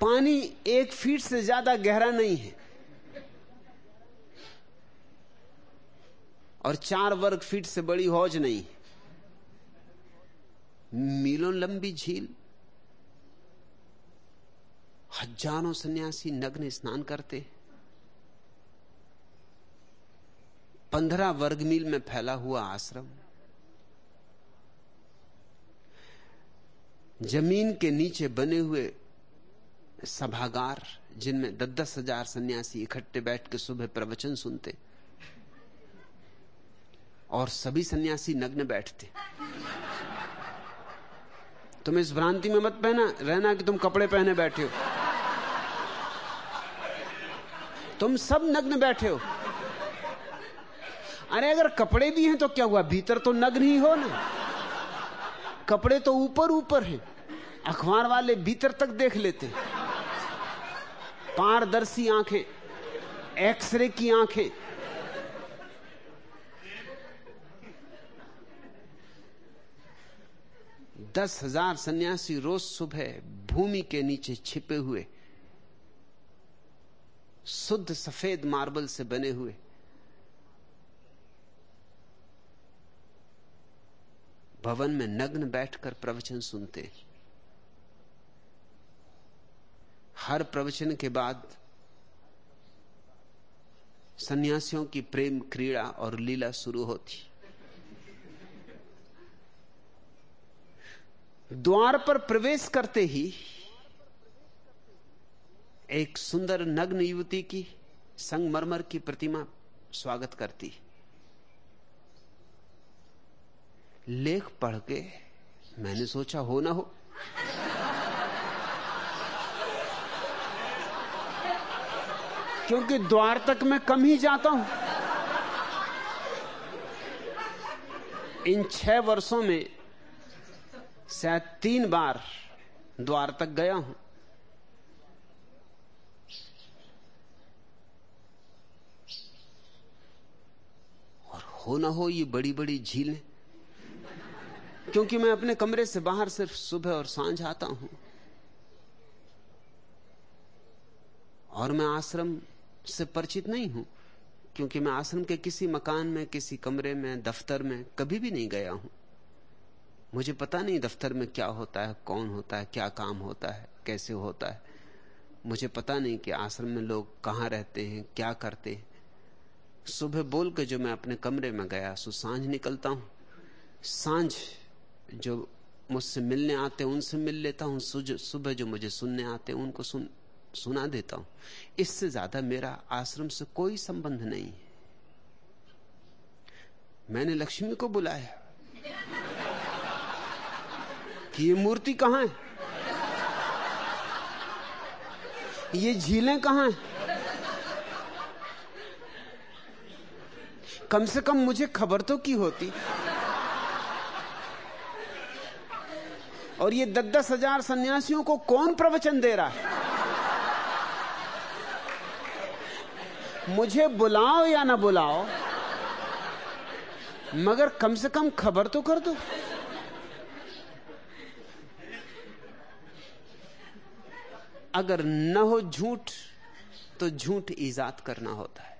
पानी एक फीट से ज़्यादा गहरा नहीं है और चार वर्ग फीट से बड़ी हौज नहीं मीलों लंबी झील, हज़ारों सन्यासी नग्न स्नान करते पंद्रह वर्ग मील में फैला हुआ आश्रम। ज़मीन के नीचे बने हुए सभागार, जिनमें दस दस हज़ार सन्यासी इकट्ठे बैठ के सुबह प्रवचन सुनते और सभी सन्यासी नग्न बैठते। तुम इस भ्रांति में मत पहना, रहना कि तुम कपड़े पहने बैठे हो। तुम सब नग्न बैठे हो। अरे अगर कपड़े भी हैं तो क्या हुआ? भीतर तो नग्न ही हो ना? कपड़े तो ऊपर ऊपर हैं। अखबार वाले भीतर तक देख लेते। पारदर्शी आँखें, एक्सरे की आँखें। दस हज़ार सन्यासी रोज सुबह भूमि के नीचे छिपे हुए, शुद्ध सफ़ेद मार्बल से बने हुए। भवन में नग्न बैठकर प्रवचन सुनते। हर प्रवचन के बाद सन्यासियों की प्रेम, क्रीड़ा और लीला शुरू होती। द्वार पर प्रवेश करते ही एक सुंदर नग्न युवती की संगमरमर की प्रतिमा स्वागत करती। लेख पढ़ के मैंने सोचा हो ना हो। क्योंकि द्वार तक मैं कम ही जाता हूँ। इन छह वर्षों में शायद तीन बार द्वार तक गया हूँ। और हो ना हो ये बड़ी बड़ी झीलें। क्योंकि मैं अपने कमरे से बाहर सिर्फ़ सुबह और साँझ आता हूँ। और मैं आश्रम से परिचित नहीं हूँ, क्योंकि मैं आश्रम के किसी मकान में, किसी कमरे में, दफ्तर में कभी भी नहीं गया हूँ। मुझे पता नहीं दफ्तर में क्या होता है, कौन होता है, क्या काम होता है, कैसे होता है। मुझे पता नहीं कि आश्रम में लोग कहाँ रहते हैं, क्या करते हैं। सुबह बोल के जो मैं अपने कमरे में गया, सो साँझ निकलता हूँ। साँझ जो मुझसे मिलने आते हैं, उनसे मिल लेता हूँ सुबह जो मुझे सुनने आते हैं, उनको सुन, सुना देता हूँ। इससे ज़्यादा मेरा आश्रम से कोई संबंध नहीं है। मैंने लक्ष्मी को बुलाया कि ये मूर्ति कहाँ है? ये झीलें कहाँ हैं? कम से कम मुझे खबर तो की होती। और ये दस दस हज़ार सन्यासियों को कौन प्रवचन दे रहा है? मुझे बुलाओ या ना बुलाओ, मगर कम से कम खबर तो कर दो। अगर न हो झूठ तो झूठ ईजाद करना होता है।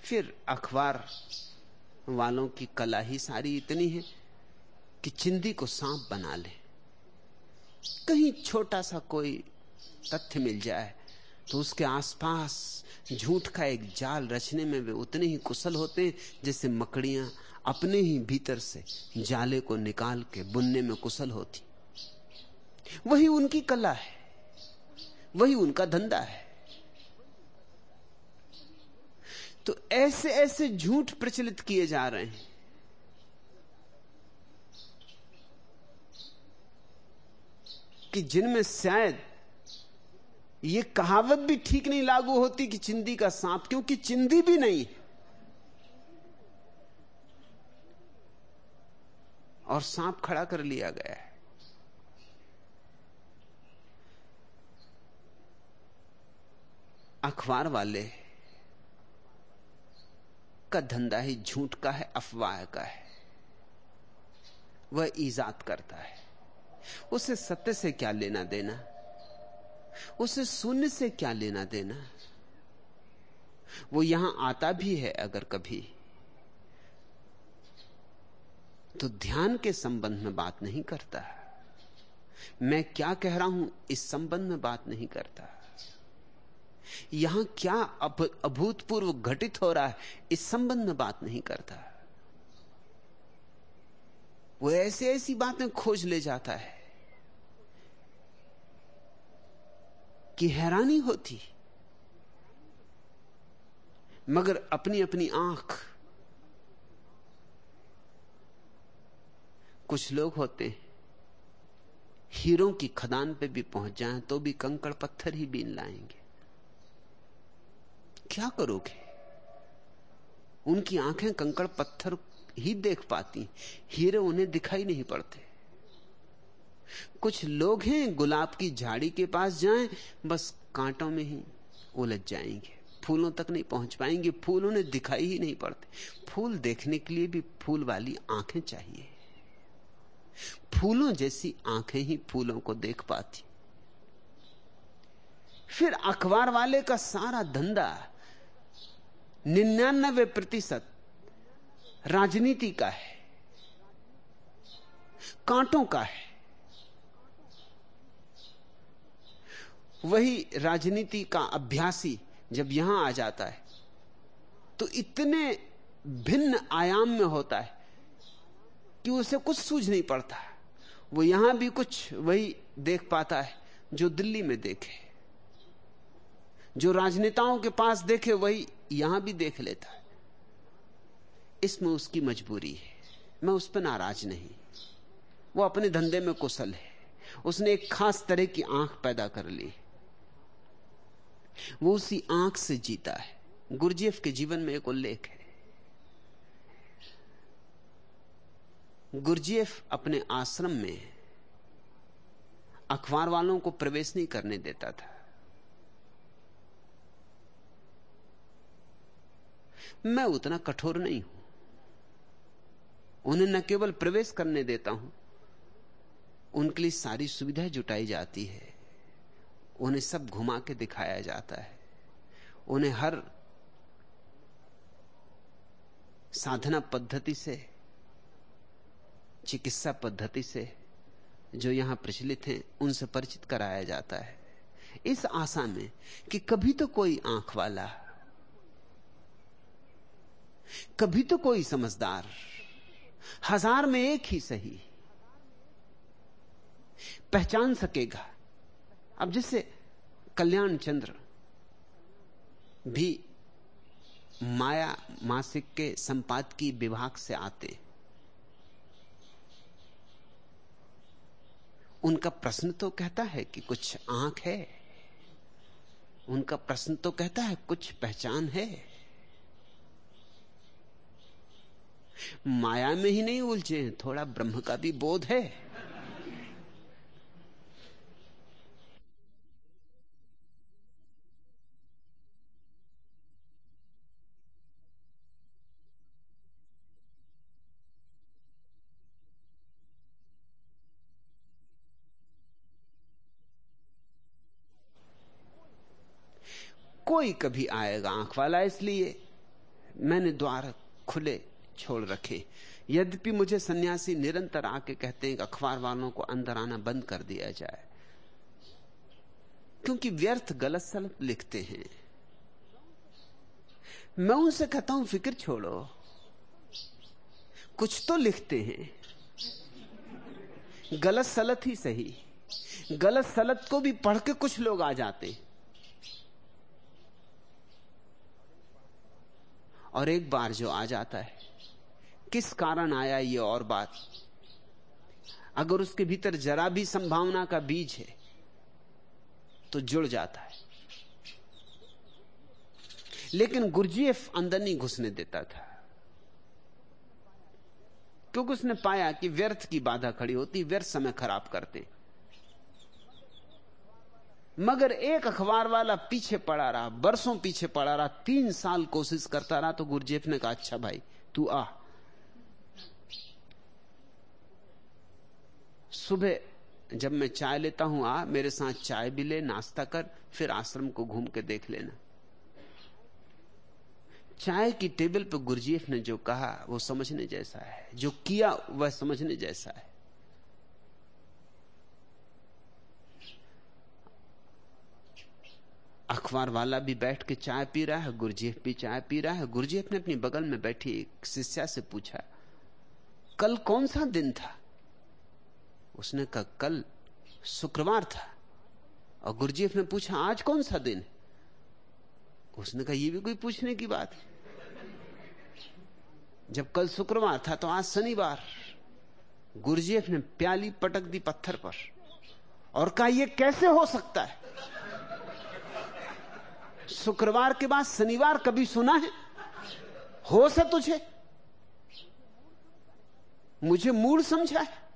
फिर अखबार वालों की कला ही सारी इतनी है। कि चिंदी को सांप बना ले। कहीं छोटा सा कोई तथ्य मिल जाए तो उसके आसपास झूठ का एक जाल रचने में वे उतने ही कुशल होते हैं जैसे मकड़ियाँ अपने ही भीतर से जाले को निकाल के बुनने में कुशल होती। वही उनकी कला है, वही उनका धंधा है। तो ऐसे ऐसे झूठ प्रचलित किए जा रहे हैं कि जिनमें शायद ये कहावत भी ठीक नहीं लागू होती कि चिंदी का सांप, क्योंकि चिंदी भी नहीं और सांप खड़ा कर लिया गया है। अखबार वाले का धंधा ही झूठ का है, अफवाह का है। वह ईजाद करता है। उसे सत्य से क्या लेना देना? उसे शून्य से क्या लेना देना? वो यहाँ आता भी है अगर कभी। तो ध्यान के संबंध में बात नहीं करता। मैं क्या कह रहा हूँ, इस संबंध में बात नहीं करता। यहाँ क्या अभूतपूर्व घटित हो रहा है, इस संबंध में बात नहीं करता। वो ऐसे ऐसी बातें खोज ले जाता है। कि हैरानी होती। मगर अपनी अपनी आँख। कुछ लोग होते हैं, हीरों की खदान पे भी पहुँच जाएँ तो भी कंकड़ पत्थर ही बीन लाएँगे। क्या करोगे? उनकी आँखें कंकड़ पत्थर ही देख पाती, हीरे उन्हें दिखाई नहीं पड़ते। कुछ लोग हैं, गुलाब की झाड़ी के पास जाएँ, बस कांटों में ही उलझ जाएँगे। फूलों तक नहीं पहुँच पाएँगे, फूल उन्हें दिखाई ही नहीं पड़ते। फूल देखने के लिए भी फूल वाली आँखें चाहिए। फूलों जैसी आँखें ही फूलों को देख पाती। फिर अखबार वाले का सारा धंधा, निन्यानबे प्रतिशत राजनीति का है, कांटों का है। वही राजनीति का अभ्यासी जब यहाँ आ जाता है तो इतने भिन्न आयाम में होता है कि उसे कुछ सूझ नहीं पड़ता। वो यहाँ भी कुछ वही देख पाता है जो दिल्ली में देखे। जो राजनेताओं के पास देखे, वही यहाँ भी देख लेता है। इसमें उसकी मजबूरी है। मैं उस पर नाराज़ नहीं। वो अपने धंधे में कुशल है। उसने एक खास तरह की आँख पैदा कर ली। वो उसी आँख से जीता है। गुरजेफ के जीवन में एक उल्लेख है। गुरजेफ अपने आश्रम में अखबार वालों को प्रवेश नहीं करने देता था। मैं उतना कठोर नहीं हूँ। उन्हें न केवल प्रवेश करने देता हूँ, उनके लिए सारी सुविधाएँ जुटाई जाती है। उन्हें सब घुमा के दिखाया जाता है। उन्हें हर साधना पद्धति से, चिकित्सा पद्धति से जो यहाँ प्रचलित हैं, उनसे परिचित कराया जाता है। इस आशा में कि कभी तो कोई आँख वाला, कभी तो कोई समझदार, हज़ार में एक ही सही, पहचान सकेगा। अब जैसे कल्याण चंद्र भी माया मासिक के संपादकीय विभाग से आते। उनका प्रश्न तो कहता है कि कुछ आँख है। उनका प्रश्न तो कहता है कुछ पहचान है। माया में ही नहीं उलझे, थोड़ा ब्रह्म का भी बोध है। कोई कभी आएगा आँख वाला, इसलिए मैंने द्वार खुले छोड़ रखे। यद्यपि मुझे सन्यासी निरंतर आके कहते हैं कि अखबार वालों को अंदर आना बंद कर दिया जाए, क्योंकि व्यर्थ गलत सलत लिखते हैं। मैं उनसे कहता हूँ, फ़िक्र छोड़ो। कुछ तो लिखते हैं। गलत सलत ही सही। गलत सलत को भी पढ़ के कुछ लोग आ जाते और एक बार जो आ जाता है, किस कारण आया ये और बात? अगर उसके भीतर जरा भी संभावना का बीज है तो जुड़ जाता है। लेकिन गुरजीएफ अंदर नहीं घुसने देता था। क्योंकि उसने पाया कि व्यर्थ की बाधा खड़ी होती, व्यर्थ समय खराब करते। मगर एक अखबार वाला पीछे पड़ा रहा, बरसों पीछे पड़ा रहा, तीन साल कोशिश करता रहा तो गुरजेफ ने कहा अच्छा भाई, तू आ। सुबह जब मैं चाय लेता हूँ, आ, मेरे साथ चाय भी ले, नाश्ता कर, फिर आश्रम को घूम के देख लेना। चाय की टेबल पर गुरजीफ ने जो कहा, वो समझने जैसा है, जो किया, वह समझने जैसा है। अखबार वाला भी बैठ के चाय पी रहा है गुरजेफ भी चाय पी रहा है। गुरजेफ ने अपनी बगल में बैठी, एक शिष्या से पूछा, कल कौन सा दिन था? उसने कहा, कल शुक्रवार था। और गुरजेफ ने पूछा, आज कौन सा दिन? उसने कहा यह भी कोई पूछने की बात है। जब कल शुक्रवार था तो आज शनिवार। गुरजेफ ने प्याली पटक दी पत्थर पर और कहा यह कैसे हो सकता है? शुक्रवार के बाद शनिवार कभी सुना है? हो से तुझे? मुझे मूड समझा है।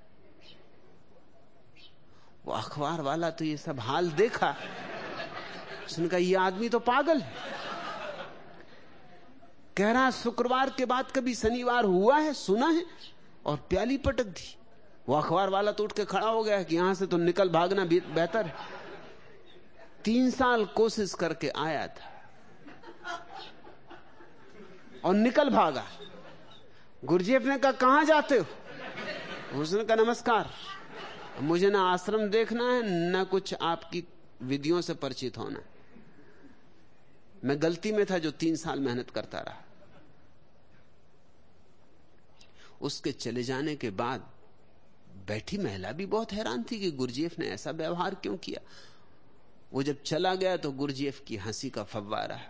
वो अखबार वाला तो ये सब हाल देखा। उसने कहा ये आदमी तो पागल है। कह रहा, शुक्रवार के बाद कभी शनिवार हुआ है, सुना है? और प्याली पटक दी। वो अखबार वाला तो उठ के खड़ा हो गया कि यहाँ से तो निकल भागना बेहतर है। तीन साल कोशिश करके आया था। और निकल भागा। गुरजेफ ने कहा, कहाँ जाते हो? उसने कहा, नमस्कार। मुझे ना आश्रम देखना है, ना कुछ आपकी विधियों से परिचित होना मैं गलती में था जो तीन साल मेहनत करता रहा। उसके चले जाने के बाद बैठी महिला भी बहुत हैरान थी कि गुरजेफ ने ऐसा व्यवहार क्यों किया? वो जब चला गया तो गुरजेफ की हँसी का फव्वारा।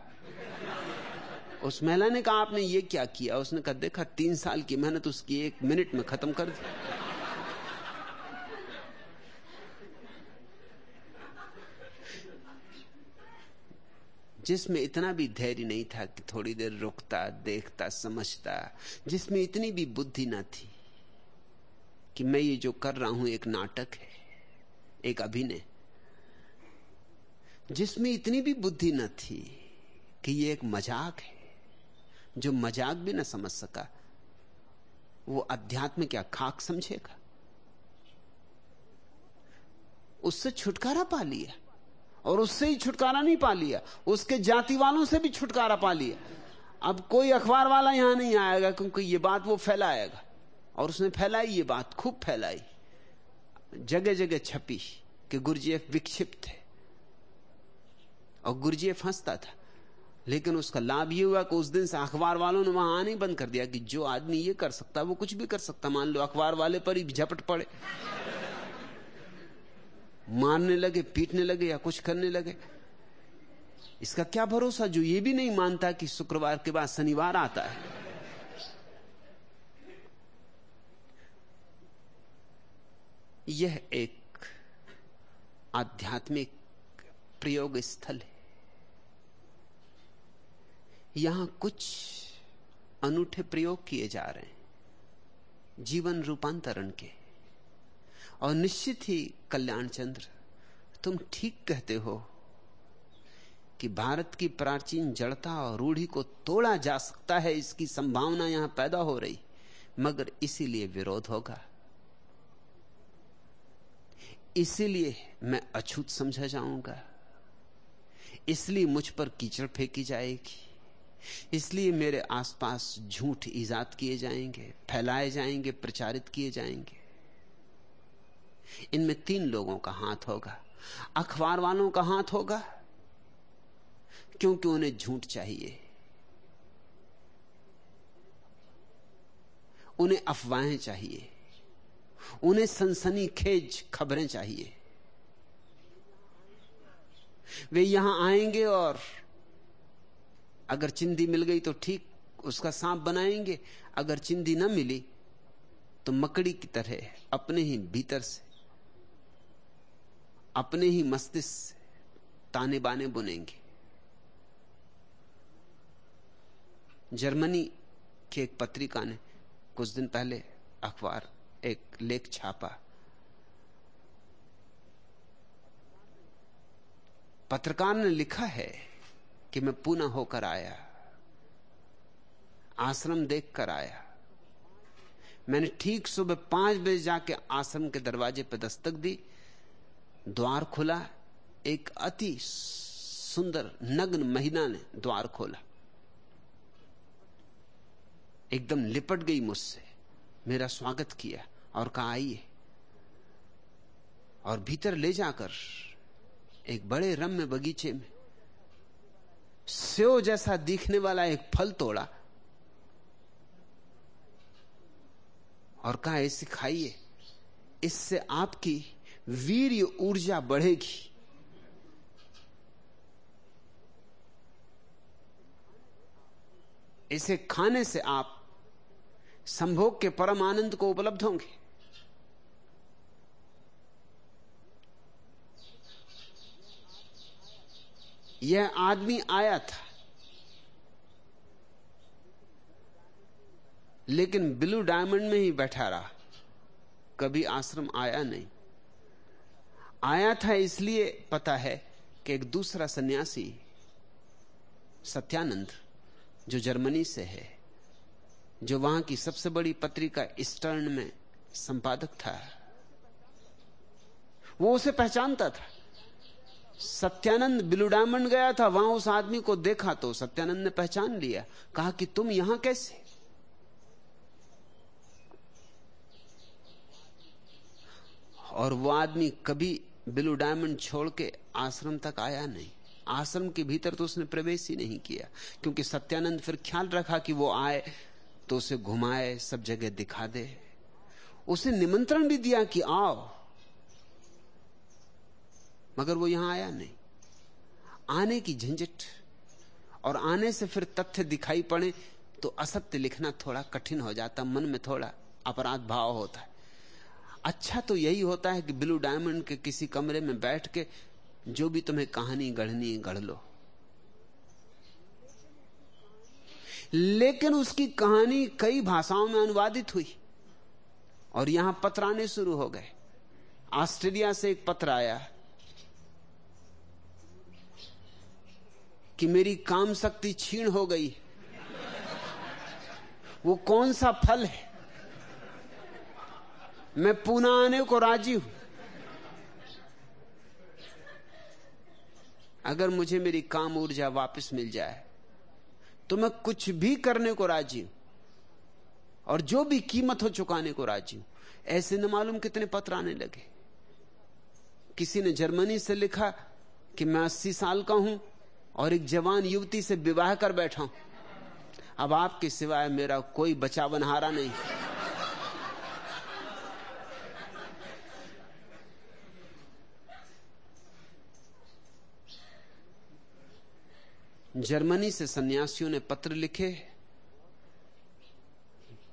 उस महिला ने कहा, आपने ये क्या किया? उसने कहा, देखा, तीन साल की मेहनत उसकी एक मिनट में खत्म कर दी। जिसमें इतना भी धैर्य नहीं था कि थोड़ी देर रुकता, देखता, समझता, जिसमें इतनी भी बुद्धि ना थी कि मैं ये जो कर रहा हूँ एक नाटक है, एक अभिनय। जिसमें इतनी भी बुद्धि न थी कि ये एक मज़ाक है, जो मज़ाक भी न समझ सका, वो अध्यात्म क्या खाक समझेगा? उससे छुटकारा पा लिया, और उससे ही छुटकारा नहीं पा लिया, उसके जाति वालों से भी छुटकारा पा लिया। अब कोई अखबार वाला यहाँ नहीं आएगा, क्योंकि ये बात वो फैलाएगा, और उसने फैलाई ये बात, खूब फैलाई। जगह जगह छपी कि गुरजेफ विक्षिप्त है। और गुरजेफ हंसता था। लेकिन उसका लाभ यह हुआ कि उस दिन से अखबार वालों ने वहाँ आने बंद कर दिया कि जो आदमी ये कर सकता वो कुछ भी कर सकता मान लो अखबार वाले पर ही झपट पड़े। मारने लगे, पीटने लगे या कुछ करने लगे। इसका क्या भरोसा? जो ये भी नहीं मानता कि शुक्रवार के बाद शनिवार आता है। यह एक आध्यात्मिक प्रयोग स्थल है। यहाँ कुछ अनूठे प्रयोग किए जा रहे हैं। जीवन रूपांतरण के। और निश्चित ही, कल्याण चंद्र, तुम ठीक कहते हो कि भारत की प्राचीन जड़ता और रूढ़ी को तोड़ा जा सकता है, इसकी संभावना यहाँ पैदा हो रही। मगर इसीलिए विरोध होगा। इसीलिए मैं अछूत समझा जाऊँगा। इसलिए मुझ पर कीचड़ फेंकी जाएगी। इसलिए मेरे आसपास झूठ ईजाद किए जाएँगे, फैलाए जाएँगे, प्रचारित किए जाएँगे। इनमें तीन लोगों का हाथ होगा, अखबार वालों का हाथ होगा, क्योंकि उन्हें झूठ चाहिए। उन्हें अफवाहें चाहिए, उन्हें सनसनी खेज खबरें चाहिए। वे यहाँ आएँगे और अगर चिंदी मिल गई तो ठीक, उसका सांप बनाएँगे। अगर चिंदी न मिली तो मकड़ी की तरह अपने ही भीतर से, अपने ही मस्तिष्क से ताने बाने बुनेंगे। जर्मनी की एक पत्रिका ने कुछ दिन पहले अखबार एक लेख छापा। पत्रकार ने लिखा है कि मैं पूना होकर आया। आश्रम देखकर आया। मैंने ठीक सुबह पाँच बजे जाके आश्रम के दरवाजे पर दस्तक दी। द्वार खुला। एक अति सुंदर नग्न महिला ने द्वार खोला। एकदम लिपट गई मुझसे। मेरा स्वागत किया और कहा, आइए। और भीतर ले जाकर एक बड़े रम्य बगीचे में सेव जैसा दिखने वाला एक फल तोड़ा। और कहा इसे खाइए इससे आपकी वीर ऊर्जा बढ़ेगी। इसे खाने से आप संभोग के परम आनंद को उपलब्ध होंगे। यह आदमी आया था। लेकिन ब्लू डायमंड में ही बैठा रहा। कभी आश्रम आया नहीं। आया था इसलिए पता है कि एक दूसरा सन्यासी, सत्यानंद, जो जर्मनी से है, जो वहाँ की सबसे बड़ी पत्रिका स्टर्न में संपादक था, वो उसे पहचानता था। सत्यानंद बिलू डायमंड गया था, वहाँ उस आदमी को देखा तो सत्यानंद ने पहचान लिया। कहा कि तुम यहाँ कैसे? और वो आदमी कभी बिलू डायमंड छोड़ के आश्रम तक आया नहीं। आश्रम के भीतर तो उसने प्रवेश ही नहीं किया, क्योंकि सत्यानंद फिर ख्याल रखा कि वो आए तो उसे घुमाए, सब जगह दिखा दे। उसे निमंत्रण भी दिया कि आओ। मगर वो यहाँ आया नहीं। आने की झंझट और आने से फिर तथ्य दिखाई पड़े तो असत्य लिखना थोड़ा कठिन हो जाता, मन में थोड़ा अपराध भाव होता है। अच्छा तो यही होता है कि ब्लू डायमंड के किसी कमरे में बैठ के जो भी तुम्हें कहानी गढ़नी गढ़ लो। लेकिन उसकी कहानी कई भाषाओं में अनुवादित हुई और यहाँ पत्र आने शुरू हो गए। ऑस्ट्रेलिया से एक पत्र आया कि मेरी काम शक्ति छीण हो गई। वो कौन सा फल है? मैं पुनः आने को राज़ी हूँ। अगर मुझे मेरी काम ऊर्जा वापस मिल जाए तो मैं कुछ भी करने को राज़ी हूँ और जो भी कीमत हो चुकाने को राज़ी हूँ। ऐसे न मालूम कितने पत्र आने लगे। किसी ने जर्मनी से लिखा कि मैं अस्सी साल का हूँ और एक जवान युवती से विवाह कर बैठा हूँ। अब आपके सिवाय मेरा कोई बचावनहारा नहीं। जर्मनी से सन्यासियों ने पत्र लिखे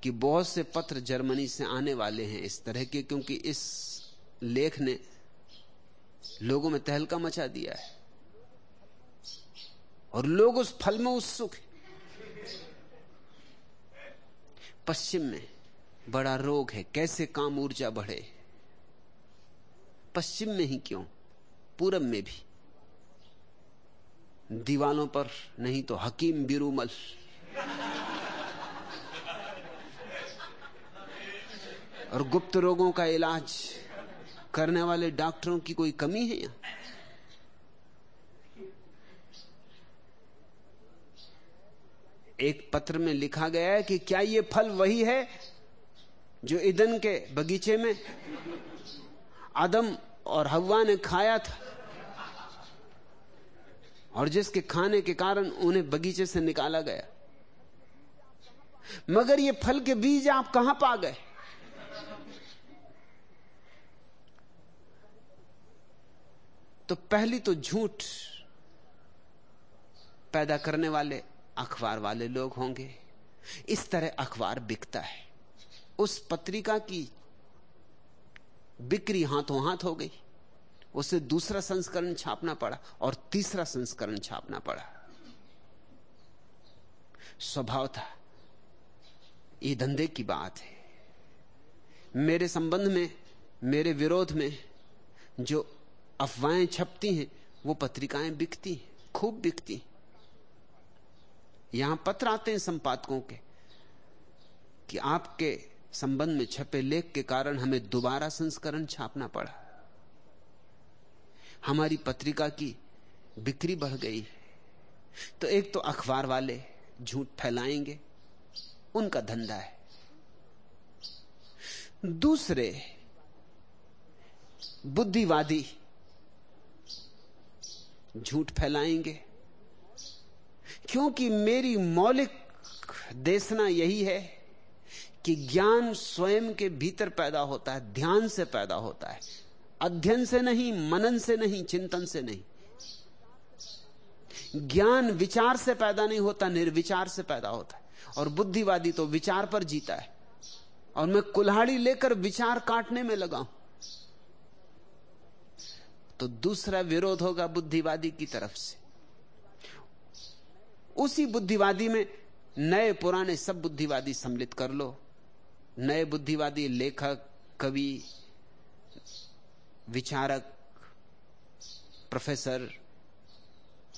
कि बहुत से पत्र जर्मनी से आने वाले हैं इस तरह के, क्योंकि इस लेख ने लोगों में तहलका मचा दिया है। और लोग उस फल में उत्सुक हैं। पश्चिम में बड़ा रोग है, कैसे काम ऊर्जा बढ़े? पश्चिम में ही क्यों? पूरब में भी। दीवालों पर नहीं तो हकीम बिरूमल। और गुप्त रोगों का इलाज करने वाले डॉक्टरों की कोई कमी है यहाँ? एक पत्र में लिखा गया है कि क्या यह फल वही है जो ईदन के बगीचे में आदम और हवा ने खाया था? और जिसके खाने के कारण उन्हें बगीचे से निकाला गया। मगर ये फल के बीज आप कहाँ पा गए? तो पहली तो झूठ पैदा करने वाले अखबार वाले लोग होंगे। इस तरह अखबार बिकता है। उस पत्रिका की बिक्री हाथों हाथ हो गई। उसे दूसरा संस्करण छापना पड़ा और तीसरा संस्करण छापना पड़ा। स्वभाव था, ये धंधे की बात है। मेरे संबंध में, मेरे विरोध में जो अफवाहें छपती हैं, वो पत्रिकाएँ बिकती खूब बिकती यहाँ पत्र आते हैं संपादकों के, कि आपके संबंध में छपे लेख के कारण हमें दोबारा संस्करण छापना पड़ा। हमारी पत्रिका की बिक्री बढ़ गई। तो एक तो अखबार वाले झूठ फैलाएँगे, उनका धंधा है। दूसरे, बुद्धिवादी झूठ फैलाएँगे क्योंकि मेरी मौलिक देशना यही है कि ज्ञान स्वयं के भीतर पैदा होता है, ध्यान से पैदा होता है। अध्ययन से नहीं, मनन से नहीं, चिंतन से नहीं। ज्ञान विचार से पैदा नहीं होता, निर्विचार से पैदा होता है। और बुद्धिवादी तो विचार पर जीता है। और मैं कुल्हाड़ी लेकर विचार काटने में लगा हूँ। तो दूसरा विरोध होगा बुद्धिवादी की तरफ़ से। उसी बुद्धिवादी में नए पुराने सब बुद्धिवादी सम्मिलित कर लो। नए बुद्धिवादी लेखक, कवि, विचारक, प्रोफेसर,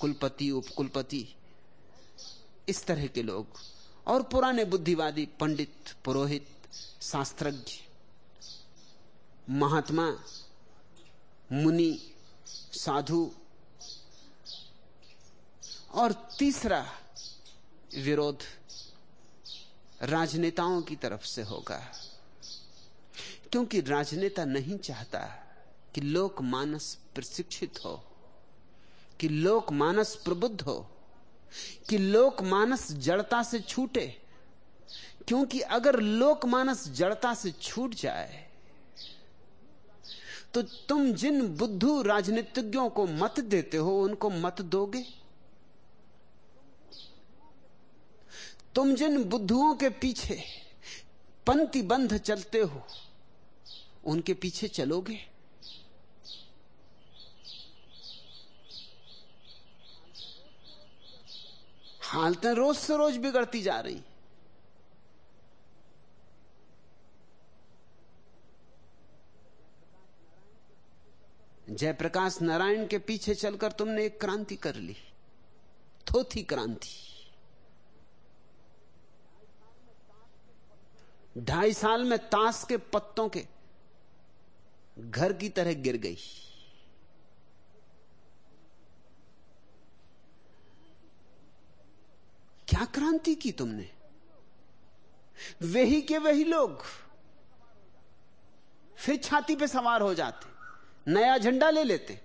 कुलपति, उपकुलपति, इस तरह के लोग और पुराने बुद्धिवादी पंडित, पुरोहित, शास्त्रज्ञ, महात्मा, मुनि, साधु और तीसरा विरोध राजनेताओं की तरफ़ से होगा। क्योंकि राजनेता नहीं चाहता कि लोक मानस प्रशिक्षित हो, कि लोक मानस प्रबुद्ध हो, कि लोक मानस जड़ता से छूटे। क्योंकि अगर लोक मानस जड़ता से छूट जाए तो तुम जिन बुद्धू राजनीतिज्ञों को मत देते हो उनको मत दोगे। तुम जिन बुद्धुओं के पीछे पंक्ति बंध चलते हो, उनके पीछे चलोगे? हालतें रोज से रोज बिगड़ती जा रही। जयप्रकाश नारायण के पीछे चलकर तुमने एक क्रांति कर ली, थोथी क्रांति। ढाई साल में ताश के पत्तों के घर की तरह गिर गई। क्या क्रांति की तुमने? वही के वही लोग फिर छाती पे सवार हो जाते, नया झंडा ले लेते,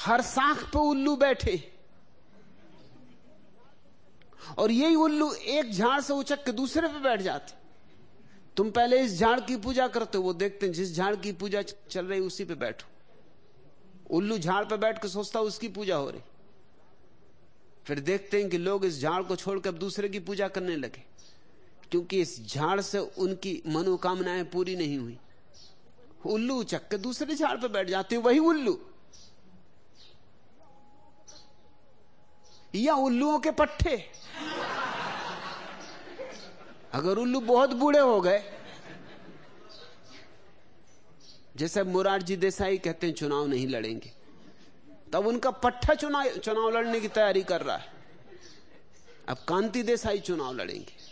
हर साख पे उल्लू बैठे। और यही उल्लू एक झाड़ से उचक के दूसरे पे बैठ जाते। तुम पहले इस झाड़ की पूजा करते हो, वो देखते हैं जिस झाड़ की पूजा चल रही उसी पे बैठो। उल्लू झाड़ पे बैठ के सोचता उसकी पूजा हो रही। फिर देखते हैं कि लोग इस झाड़ को छोड़कर अब दूसरे की पूजा करने लगे। क्योंकि इस झाड़ से उनकी मनोकामनाएँ पूरी नहीं हुई। उल्लू उचक के दूसरे झाड़ पर बैठ जाते वही उल्लू। या उल्लुओं के पट्टे अगर उल्लू बहुत बूढ़े हो गए, जैसे मुरारजी देसाई कहते हैं, चुनाव नहीं लड़ेंगे। तब उनका पट्टा चुनाव चुनाव लड़ने की तैयारी कर रहा है। अब कांति देसाई चुनाव लड़ेंगे।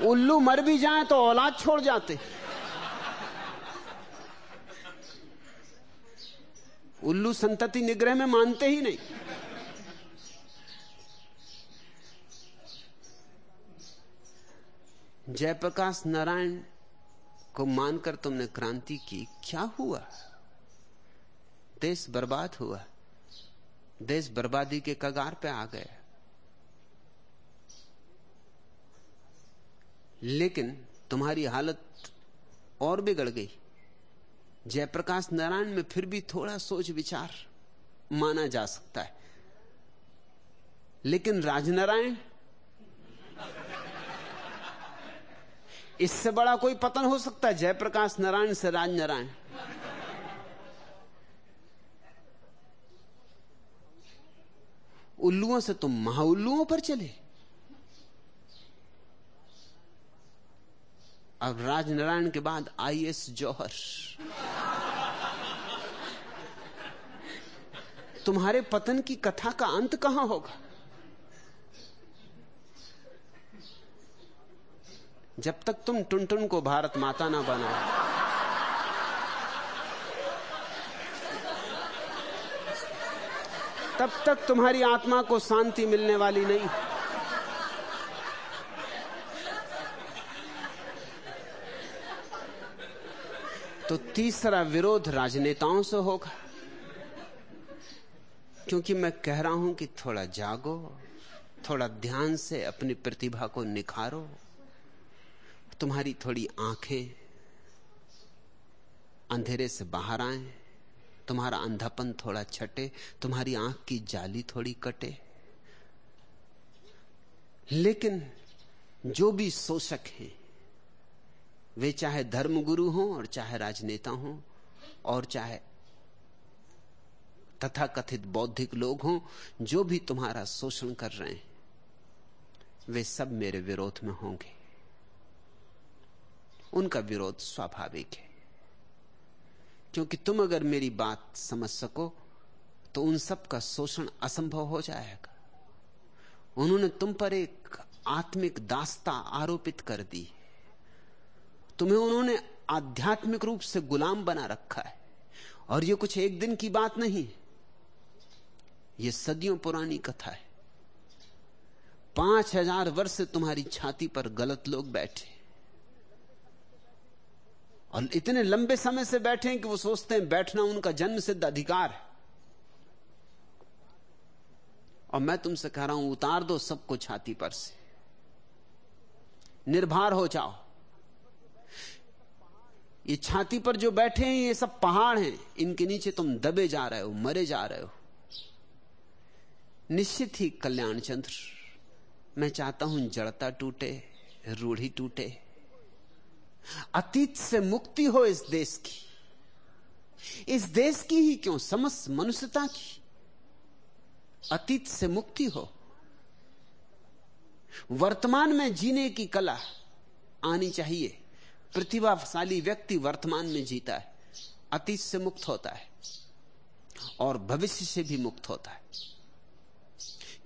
उल्लू मर भी जाए तो औलाद छोड़ जाते। उल्लू संतति निग्रह में मानते ही नहीं। जयप्रकाश नारायण को मानकर तुमने क्रांति की, क्या हुआ? देश बर्बाद हुआ। देश बर्बादी के कगार पे आ गया। लेकिन तुम्हारी हालत और बिगड़ गई। जयप्रकाश नारायण में फिर भी थोड़ा सोच विचार माना जा सकता है। लेकिन राजनारायण, इससे बड़ा कोई पतन हो सकता है? जयप्रकाश नारायण से राजनारायण। उल्लुओं से तुम महाउल्लुओं पर चले। अब राजनारायण के बाद आई एस जौहर। तुम्हारे पतन की कथा का अंत कहाँ होगा? जब तक तुम टुनटुन को भारत माता ना बनाओ। तब तक तुम्हारी आत्मा को शांति मिलने वाली नहीं। तो तीसरा विरोध राजनेताओं से होगा। क्योंकि मैं कह रहा हूँ कि थोड़ा जागो, थोड़ा ध्यान से अपनी प्रतिभा को निखारो। तुम्हारी थोड़ी आँखें अंधेरे से बाहर आए, तुम्हारा अंधापन थोड़ा छटे, तुम्हारी आँख की जाली थोड़ी कटे। लेकिन जो भी शोषक हैं वे चाहे धर्मगुरु हों और चाहे राजनेता हों और चाहे तथा कथित बौद्धिक लोग हों, जो भी तुम्हारा शोषण कर रहे हैं, वे सब मेरे विरोध में होंगे। उनका विरोध स्वाभाविक है। क्योंकि तुम अगर मेरी बात समझ सको तो उन सब का शोषण असंभव हो जाएगा। उन्होंने तुम पर एक आत्मिक दास्ता आरोपित कर दी तुम्हें उन्होंने आध्यात्मिक रूप से गुलाम बना रखा है। और यह कुछ एक दिन की बात नहीं है। यह सदियों पुरानी कथा है। पाँच हज़ार वर्ष से तुम्हारी छाती पर गलत लोग बैठे और इतने लंबे समय से बैठे हैं कि वो सोचते हैं, बैठना उनका जन्म सिद्ध अधिकार है। और मैं तुमसे कह रहा हूँ, उतार दो सबको छाती पर से। निर्भर हो जाओ। ये छाती पर जो बैठे हैं, ये सब पहाड़ हैं। इनके नीचे तुम दबे जा रहे हो, मरे जा रहे हो। निश्चित ही कल्याण चंद्र, मैं चाहता हूँ जड़ता टूटे, रूढ़ी टूटे। अतीत से मुक्ति हो इस देश की। इस देश की ही क्यों, समस्त मनुष्यता की। अतीत से मुक्ति हो। वर्तमान में जीने की कला आनी चाहिए। प्रतिभाशाली व्यक्ति वर्तमान में जीता है, अतीत से मुक्त होता है और भविष्य से भी मुक्त होता है।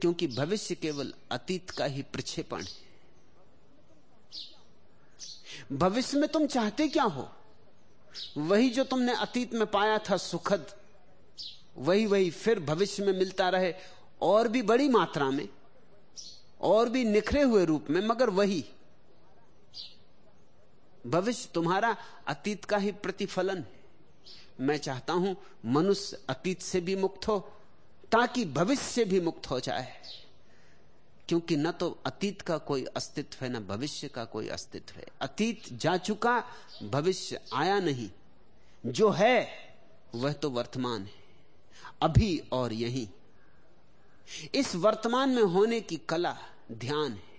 क्योंकि भविष्य केवल अतीत का ही प्रक्षेपण है। भविष्य में तुम चाहते क्या हो? वही जो तुमने अतीत में पाया था सुखद, वही वही फिर भविष्य में मिलता रहे, और भी बड़ी मात्रा में, और भी निखरे हुए रूप में, मगर वही भविष्य तुम्हारा अतीत का ही प्रतिफलन है। मैं चाहता हूँ मनुष्य अतीत से भी मुक्त हो, ताकि भविष्य से भी मुक्त हो जाए। क्योंकि न तो अतीत का कोई अस्तित्व है, न भविष्य का कोई अस्तित्व है। अतीत जा चुका, भविष्य आया नहीं। जो है, वह तो वर्तमान है। अभी और यही। इस वर्तमान में होने की कला, ध्यान है।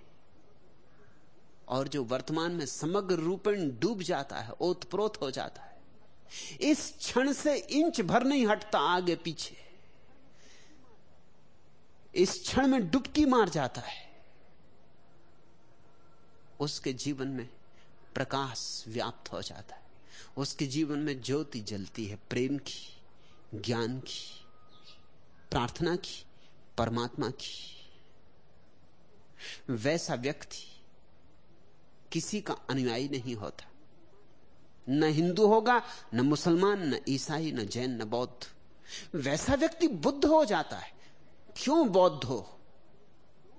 और जो वर्तमान में समग्र रूपेण डूब जाता है, ओतप्रोत हो जाता है। इस क्षण से इंच भर नहीं हटता आगे पीछे। इस क्षण में डुबकी मार जाता है। उसके जीवन में प्रकाश व्याप्त हो जाता है। उसके जीवन में ज्योति जलती है, प्रेम की, ज्ञान की, प्रार्थना की, परमात्मा की। वैसा व्यक्ति किसी का अनुयायी नहीं होता। न हिंदू होगा, न मुसलमान, न ईसाई, न जैन, न बौद्ध। वैसा व्यक्ति बुद्ध हो जाता है। क्यों बौद्ध हो?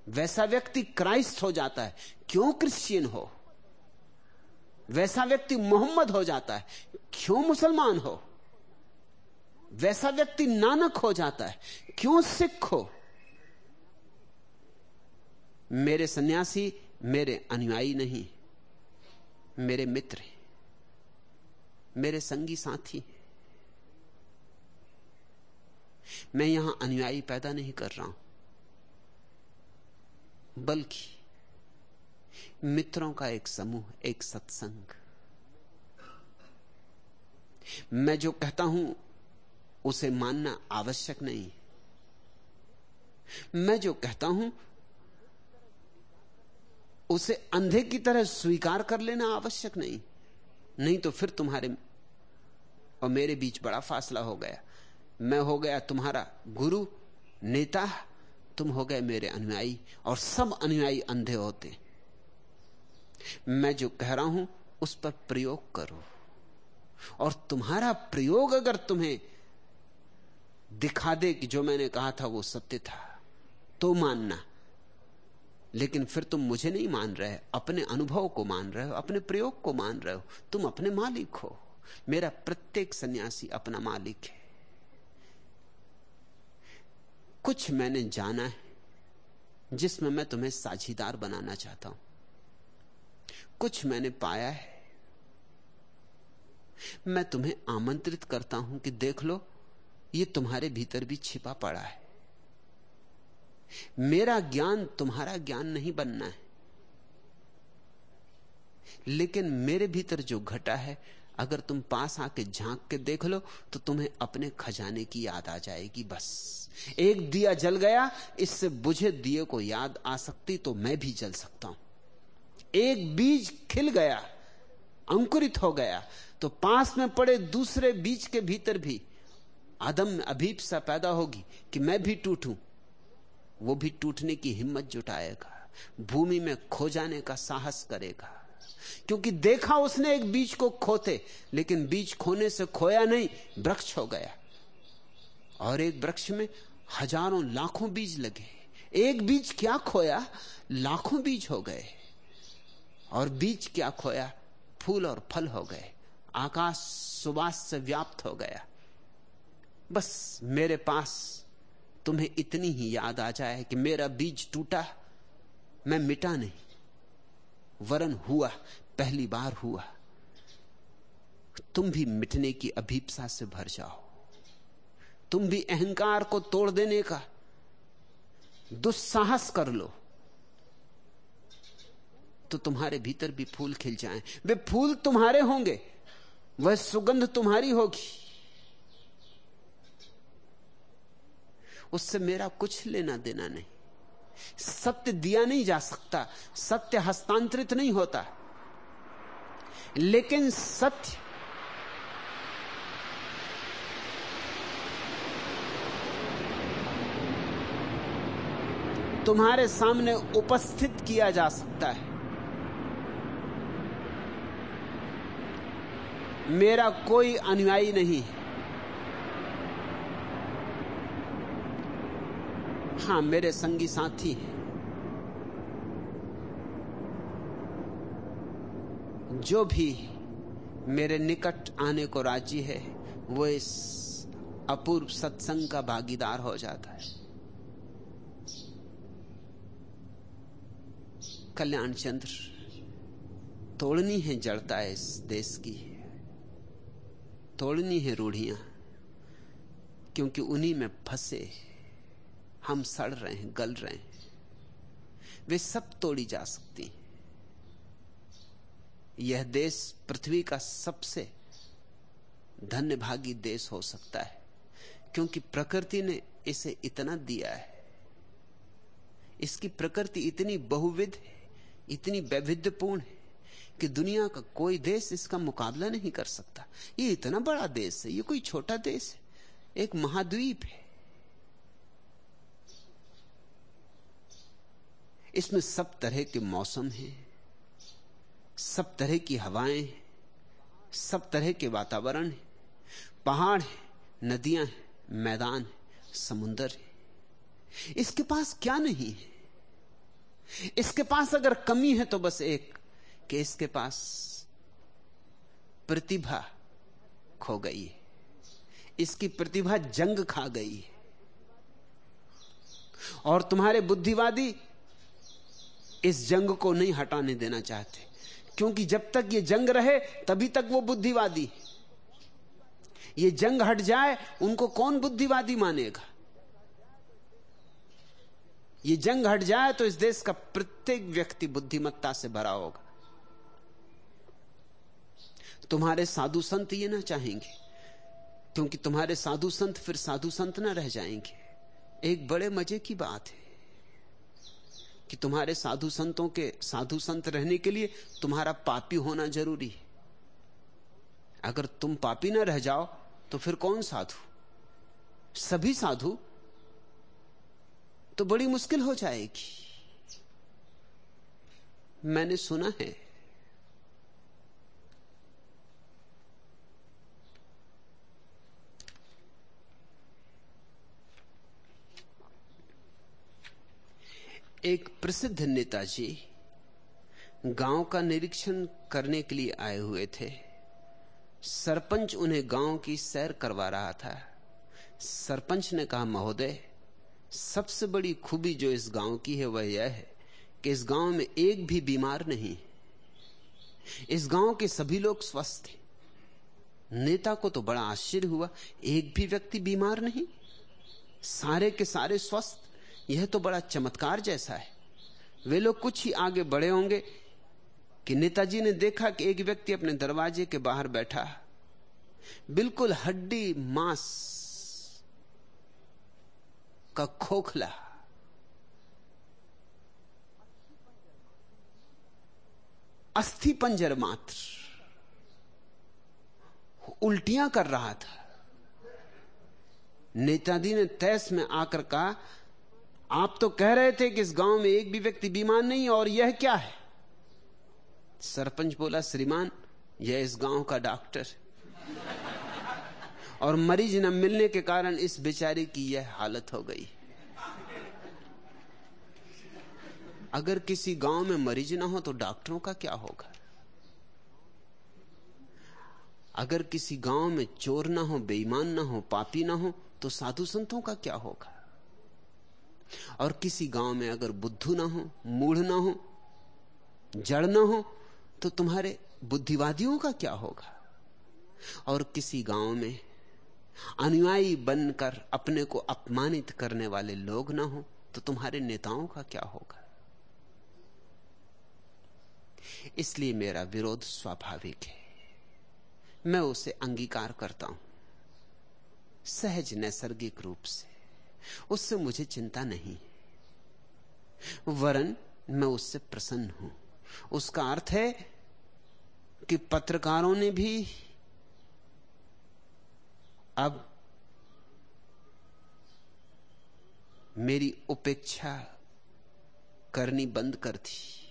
वैसा व्यक्ति क्राइस्ट हो जाता है। क्यों क्रिश्चियन हो? वैसा व्यक्ति मोहम्मद हो जाता है। क्यों मुसलमान हो? वैसा व्यक्ति नानक हो जाता है। क्यों सिख हो? मेरे सन्यासी मेरे अनुयायी नहीं। मेरे मित्र हैं, मेरे संगी साथी मैं यहाँ अनुयायी पैदा नहीं कर रहा हूँ, बल्कि मित्रों का एक समूह, एक सत्संग। मैं जो कहता हूँ, उसे मानना आवश्यक नहीं। मैं जो कहता हूँ उसे अंधे की तरह स्वीकार कर लेना आवश्यक नहीं। नहीं तो फिर तुम्हारे और मेरे बीच बड़ा फासला हो गया। मैं हो गया तुम्हारा गुरु, नेता, तुम हो गए मेरे अनुयायी और सब अनुयायी अंधे होते। मैं जो कह रहा हूँ, उस पर प्रयोग करो। और तुम्हारा प्रयोग अगर तुम्हें दिखा दे कि जो मैंने कहा था वो सत्य था तो मानना। लेकिन फिर तुम मुझे नहीं मान रहे अपने अनुभव को मान रहे हो, अपने प्रयोग को मान रहे हो। तुम अपने मालिक हो। मेरा प्रत्येक सन्यासी अपना मालिक है। कुछ मैंने जाना है जिसमें मैं तुम्हें साझीदार बनाना चाहता हूँ। कुछ मैंने पाया है। मैं तुम्हें आमंत्रित करता हूँ कि देख लो, ये तुम्हारे भीतर भी छिपा पड़ा है। मेरा ज्ञान तुम्हारा ज्ञान नहीं बनना है। लेकिन मेरे भीतर जो घटा है, अगर तुम पास आके झाँक के देख लो तो तुम्हें अपने खजाने की याद आ जाएगी बस। एक दिया जल गया, इससे बुझे दिए को याद आ सकती तो मैं भी जल सकता हूँ। एक बीज खिल गया, अंकुरित हो गया तो पास में पड़े दूसरे बीज के भीतर भी आदम अभीपसा पैदा होगी कि मैं भी टूटूं। वो भी टूटने की हिम्मत जुटाएगा, भूमि में खो जाने का साहस करेगा। क्योंकि देखा उसने एक बीज को खोते, लेकिन बीज खोने से खोया नहीं, वृक्ष हो गया। और एक वृक्ष में हज़ारों लाखों बीज लगे। एक बीज क्या खोया? लाखों बीज हो गए। और बीज क्या खोया? फूल और फल हो गए। आकाश सुबास से व्याप्त हो गया। बस मेरे पास तुम्हें इतनी ही याद आ जाए कि मेरा बीज टूटा, मैं मिटा नहीं। वरन हुआ, पहली बार हुआ। तुम भी मिटने की अभीपसा से भर जाओ। तुम भी अहंकार को तोड़ देने का दुस्साहस कर लो। तो तुम्हारे भीतर भी फूल खिल जाएँ। वे फूल तुम्हारे होंगे, वह सुगंध तुम्हारी होगी। उससे मेरा कुछ लेना देना नहीं। सत्य दिया नहीं जा सकता, सत्य हस्तांतरित नहीं होता। लेकिन सत्य तुम्हारे सामने उपस्थित किया जा सकता है। मेरा कोई अनुयायी नहीं है। हाँ मेरे संगी साथी हैं। जो भी मेरे निकट आने को राज़ी है, वो इस अपूर्व सत्संग का भागीदार हो जाता है। कल्याण चंद्र, तोड़नी है जड़ता इस देश की। तोड़नी है रूढ़ियाँ, क्योंकि उन्हीं में फंसे हम सड़ रहे हैं, गल रहे हैं। वे सब तोड़ी जा सकती यह देश पृथ्वी का सबसे धन्य भागी देश हो सकता है, क्योंकि प्रकृति ने इसे इतना दिया है। इसकी प्रकृति इतनी बहुविध है, इतनी वैविध्यपूर्ण है, कि दुनिया का कोई देश इसका मुकाबला नहीं कर सकता। ये इतना बड़ा देश है, ये कोई छोटा देश है, एक महाद्वीप है। इसमें सब तरह के मौसम हैं, सब तरह की हवाएँ सब तरह के वातावरण है। पहाड़ है, नदियाँ हैं, मैदान है समुन्दर है। इसके पास क्या नहीं है? इसके पास अगर कमी है तो बस एक, कि इसके पास प्रतिभा खो गई है। इसकी प्रतिभा जंग खा गई है। और तुम्हारे बुद्धिवादी इस जंग को नहीं हटाने देना चाहते। क्योंकि जब तक ये जंग रहे, तभी तक वो बुद्धिवादी। ये जंग हट जाए, उनको कौन बुद्धिवादी मानेगा? ये जंग हट जाए तो इस देश का प्रत्येक व्यक्ति बुद्धिमत्ता से भरा होगा। तुम्हारे साधु संत ये ना चाहेंगे। क्योंकि तुम्हारे साधु संत फिर साधु संत ना रह जाएँगे। एक बड़े मज़े की बात है। कि तुम्हारे साधु संतों के, साधु संत रहने के लिए तुम्हारा पापी होना ज़रूरी है। अगर तुम पापी ना रह जाओ तो फिर कौन साधु? सभी साधु तो बड़ी मुश्किल हो जाएगी। मैंने सुना है एक प्रसिद्ध नेताजी गाँव का निरीक्षण करने के लिए आए हुए थे। सरपंच उन्हें गाँव की सैर करवा रहा था। सरपंच ने कहा, महोदय, सबसे बड़ी खूबी जो इस गाँव की है, वह यह है कि इस गाँव में एक भी बीमार नहीं इस गाँव के सभी लोग स्वस्थ हैं। नेता को तो बड़ा आश्चर्य हुआ, एक भी व्यक्ति बीमार नहीं। सारे के सारे स्वस्थ यह तो बड़ा चमत्कार जैसा है। वे लोग कुछ ही आगे बढ़े होंगे कि नेताजी ने देखा कि एक व्यक्ति अपने दरवाजे के बाहर बैठा। बिल्कुल हड्डी मांस का खोखला। अस्थि पंजर मात्र। उल्टियाँ कर रहा था। नेताजी ने तैस में आकर कहा आप तो कह रहे थे कि इस गाँव में एक भी व्यक्ति बीमार नहीं और यह क्या है? सरपंच बोला, श्रीमान, यह इस गाँव का डॉक्टर। और मरीज़ न मिलने के कारण इस बेचारे की यह हालत हो गई। अगर किसी गाँव में मरीज़ ना हो तो डॉक्टरों का क्या होगा? अगर किसी गाँव में चोर ना हो, बेईमान ना हो, पापी ना हो तो साधु संतों का क्या होगा? और किसी गाँव में अगर बुद्धू ना हो, मूढ़ ना हो, जड़ ना हो तो तुम्हारे बुद्धिवादियों का क्या होगा? और किसी गाँव में अनुयायी बनकर अपने को अपमानित करने वाले लोग ना हो तो तुम्हारे नेताओं का क्या होगा? इसलिए मेरा विरोध स्वाभाविक है। मैं उसे अंगीकार करता हूँ। सहज नैसर्गिक रूप से। उससे मुझे चिंता नहीं वरन मैं उससे प्रसन्न हूँ। उसका अर्थ है कि पत्रकारों ने भी अब मेरी उपेक्षा करनी बंद कर दी।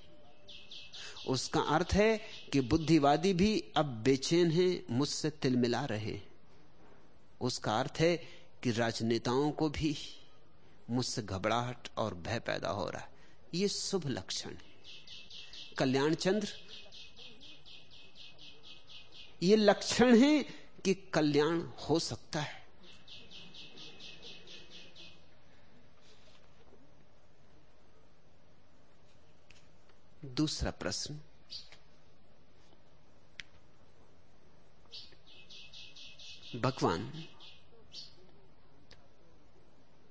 उसका अर्थ है कि बुद्धिवादी भी अब बेचैन हैं, मुझसे तिलमिला रहे। उसका अर्थ है कि राजनेताओं को भी मुझसे घबराहट और भय पैदा हो रहा है। यह शुभ लक्षण है। कल्याण चंद्र, ये लक्षण है कि कल्याण हो सकता है। दूसरा प्रश्न, भगवान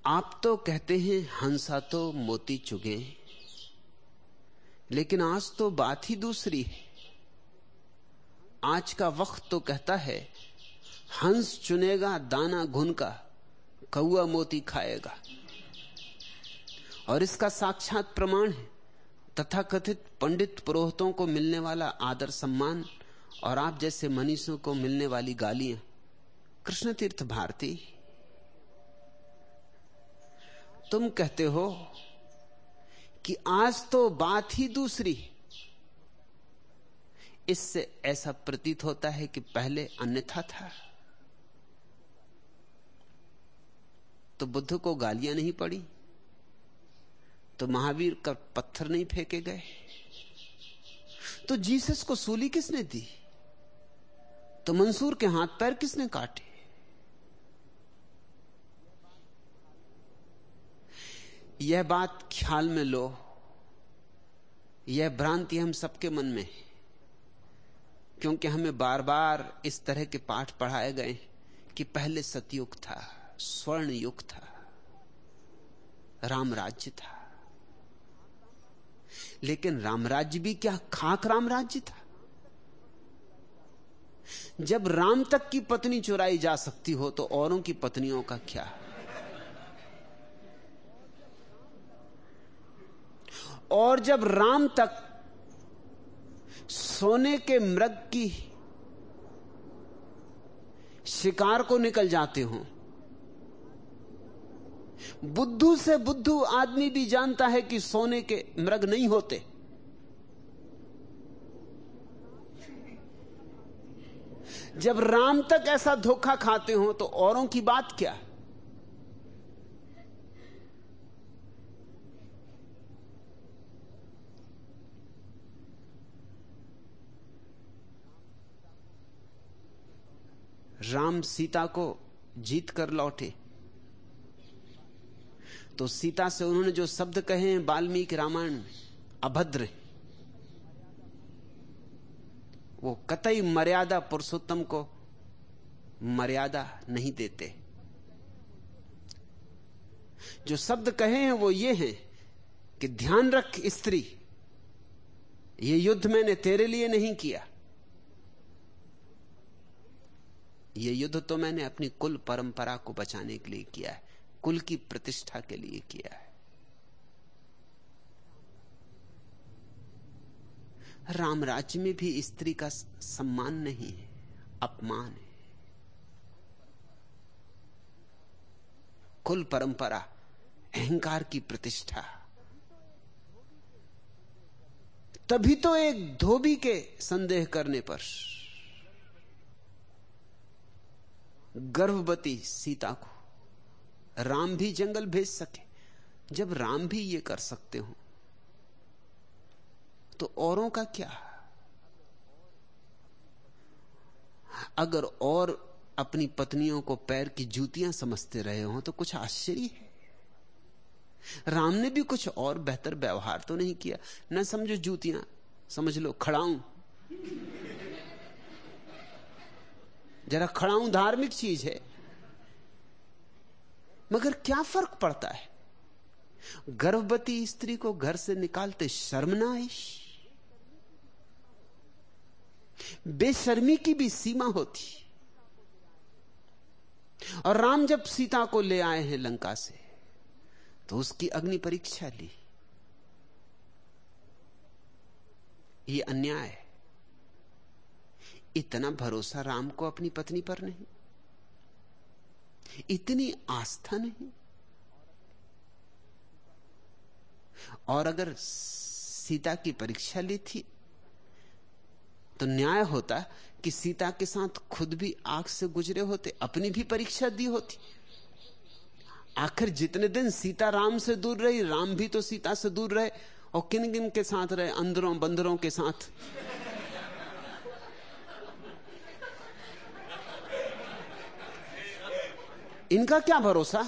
आप तो कहते हैं, हंसा तो मोती चुगे लेकिन आज तो बात ही दूसरी है। आज का वक्त तो कहता है, हंस चुनेगा, दाना घुन का कौआ मोती खाएगा। और इसका साक्षात प्रमाण है, तथाकथित पंडित पुरोहितों को मिलने वाला आदर सम्मान और आप जैसे मनीषों को मिलने वाली गालियाँ। कृष्ण तीर्थ भारती। तुम कहते हो कि आज तो बात ही दूसरी इससे ऐसा प्रतीत होता है कि पहले अन्यथा था। तो बुद्ध को गालियाँ नहीं पड़ी तो महावीर का पत्थर नहीं फेंके गए। तो जीसस को सूली किसने दी? तो मंसूर के हाथ पैर किसने काटे? यह बात ख्याल में लो। यह भ्रांति हम सबके मन में है। क्योंकि हमें बार बार इस तरह के पाठ पढ़ाए गए कि पहले सतयुग था स्वर्ण युग था, रामराज्य था। लेकिन रामराज्य भी क्या खाक रामराज्य था? जब राम तक की पत्नी चुराई जा सकती हो तो औरों की पत्नियों का क्या? और जब राम तक सोने के मृग की शिकार को निकल जाते हो, बुद्धू से बुद्धू आदमी भी जानता है कि सोने के मृग नहीं होते। जब राम तक ऐसा धोखा खाते हो तो औरों की बात क्या? राम सीता को जीत कर लौटे। तो सीता से उन्होंने जो शब्द कहे हैं, वाल्मीकि रामायण में अभद्र वो कतई मर्यादा पुरुषोत्तम को मर्यादा नहीं देते। जो शब्द कहे हैं, वो ये हैं कि ध्यान रख स्त्री, ये युद्ध मैंने तेरे लिए नहीं किया। ये युद्ध तो मैंने अपनी कुल परंपरा को बचाने के लिए किया है, कुल की प्रतिष्ठा के लिए किया है। राम राज्य में भी स्त्री का सम्मान नहीं है, अपमान है। कुल परंपरा, अहंकार की प्रतिष्ठा। तभी तो एक धोबी के संदेह करने पर गर्भवती सीता को राम भी जंगल भेज सके। जब राम भी ये कर सकते हो तो औरों का क्या? अगर और अपनी पत्नियों को पैर की जूतियाँ समझते रहे हो तो कुछ आश्चर्य है। राम ने भी कुछ और बेहतर व्यवहार तो नहीं किया। न समझो जूतियाँ, समझ लो, खड़ाऊं। जरा खड़ाऊं धार्मिक चीज़ है। मगर क्या फ़र्क पड़ता है? गर्भवती स्त्री को घर से निकालते शर्मनाइश बेशर्मी की भी सीमा होती। और राम जब सीता को ले आए हैं लंका से तो उसकी अग्नि परीक्षा ली। ये अन्याय है। इतना भरोसा राम को अपनी पत्नी पर नहीं। इतनी आस्था नहीं। और अगर सीता की परीक्षा ली थी तो न्याय होता कि सीता के साथ खुद भी आग से गुजरे होते, अपनी भी परीक्षा दी होती। आखिर जितने दिन सीता राम से दूर रही, राम भी तो सीता से दूर रहे, और किन किन के साथ रहे? अंदरों बंदरों के साथ। इनका क्या भरोसा?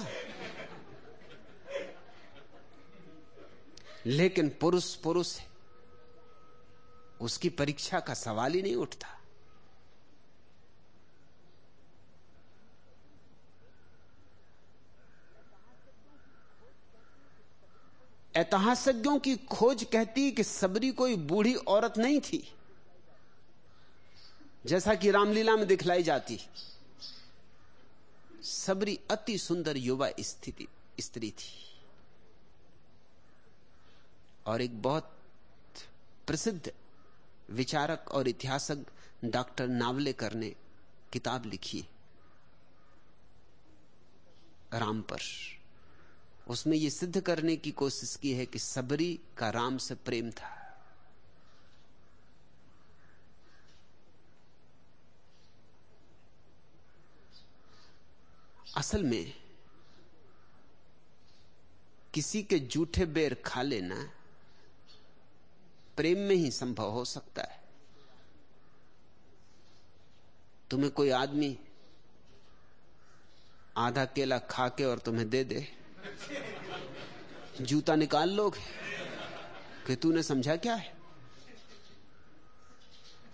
लेकिन पुरुष पुरुष है। उसकी परीक्षा का सवाल ही नहीं उठता। ऐतिहासिकों की खोज कहती कि सबरी कोई बूढ़ी औरत नहीं थी, जैसा कि रामलीला में दिखलाई जाती। सबरी अति सुंदर युवा स्थिति, स्त्री थी। और एक बहुत प्रसिद्ध विचारक और इतिहासक डॉक्टर नावलेकर ने किताब लिखी, राम पर। उसमें यह सिद्ध करने की कोशिश की है कि सबरी का राम से प्रेम था। असल में किसी के जूठे बेर खा लेना प्रेम में ही संभव हो सकता है। तुम्हें कोई आदमी आधा केला खा के और तुम्हें दे दे। जूता निकाल लोगे। कि तूने समझा क्या है?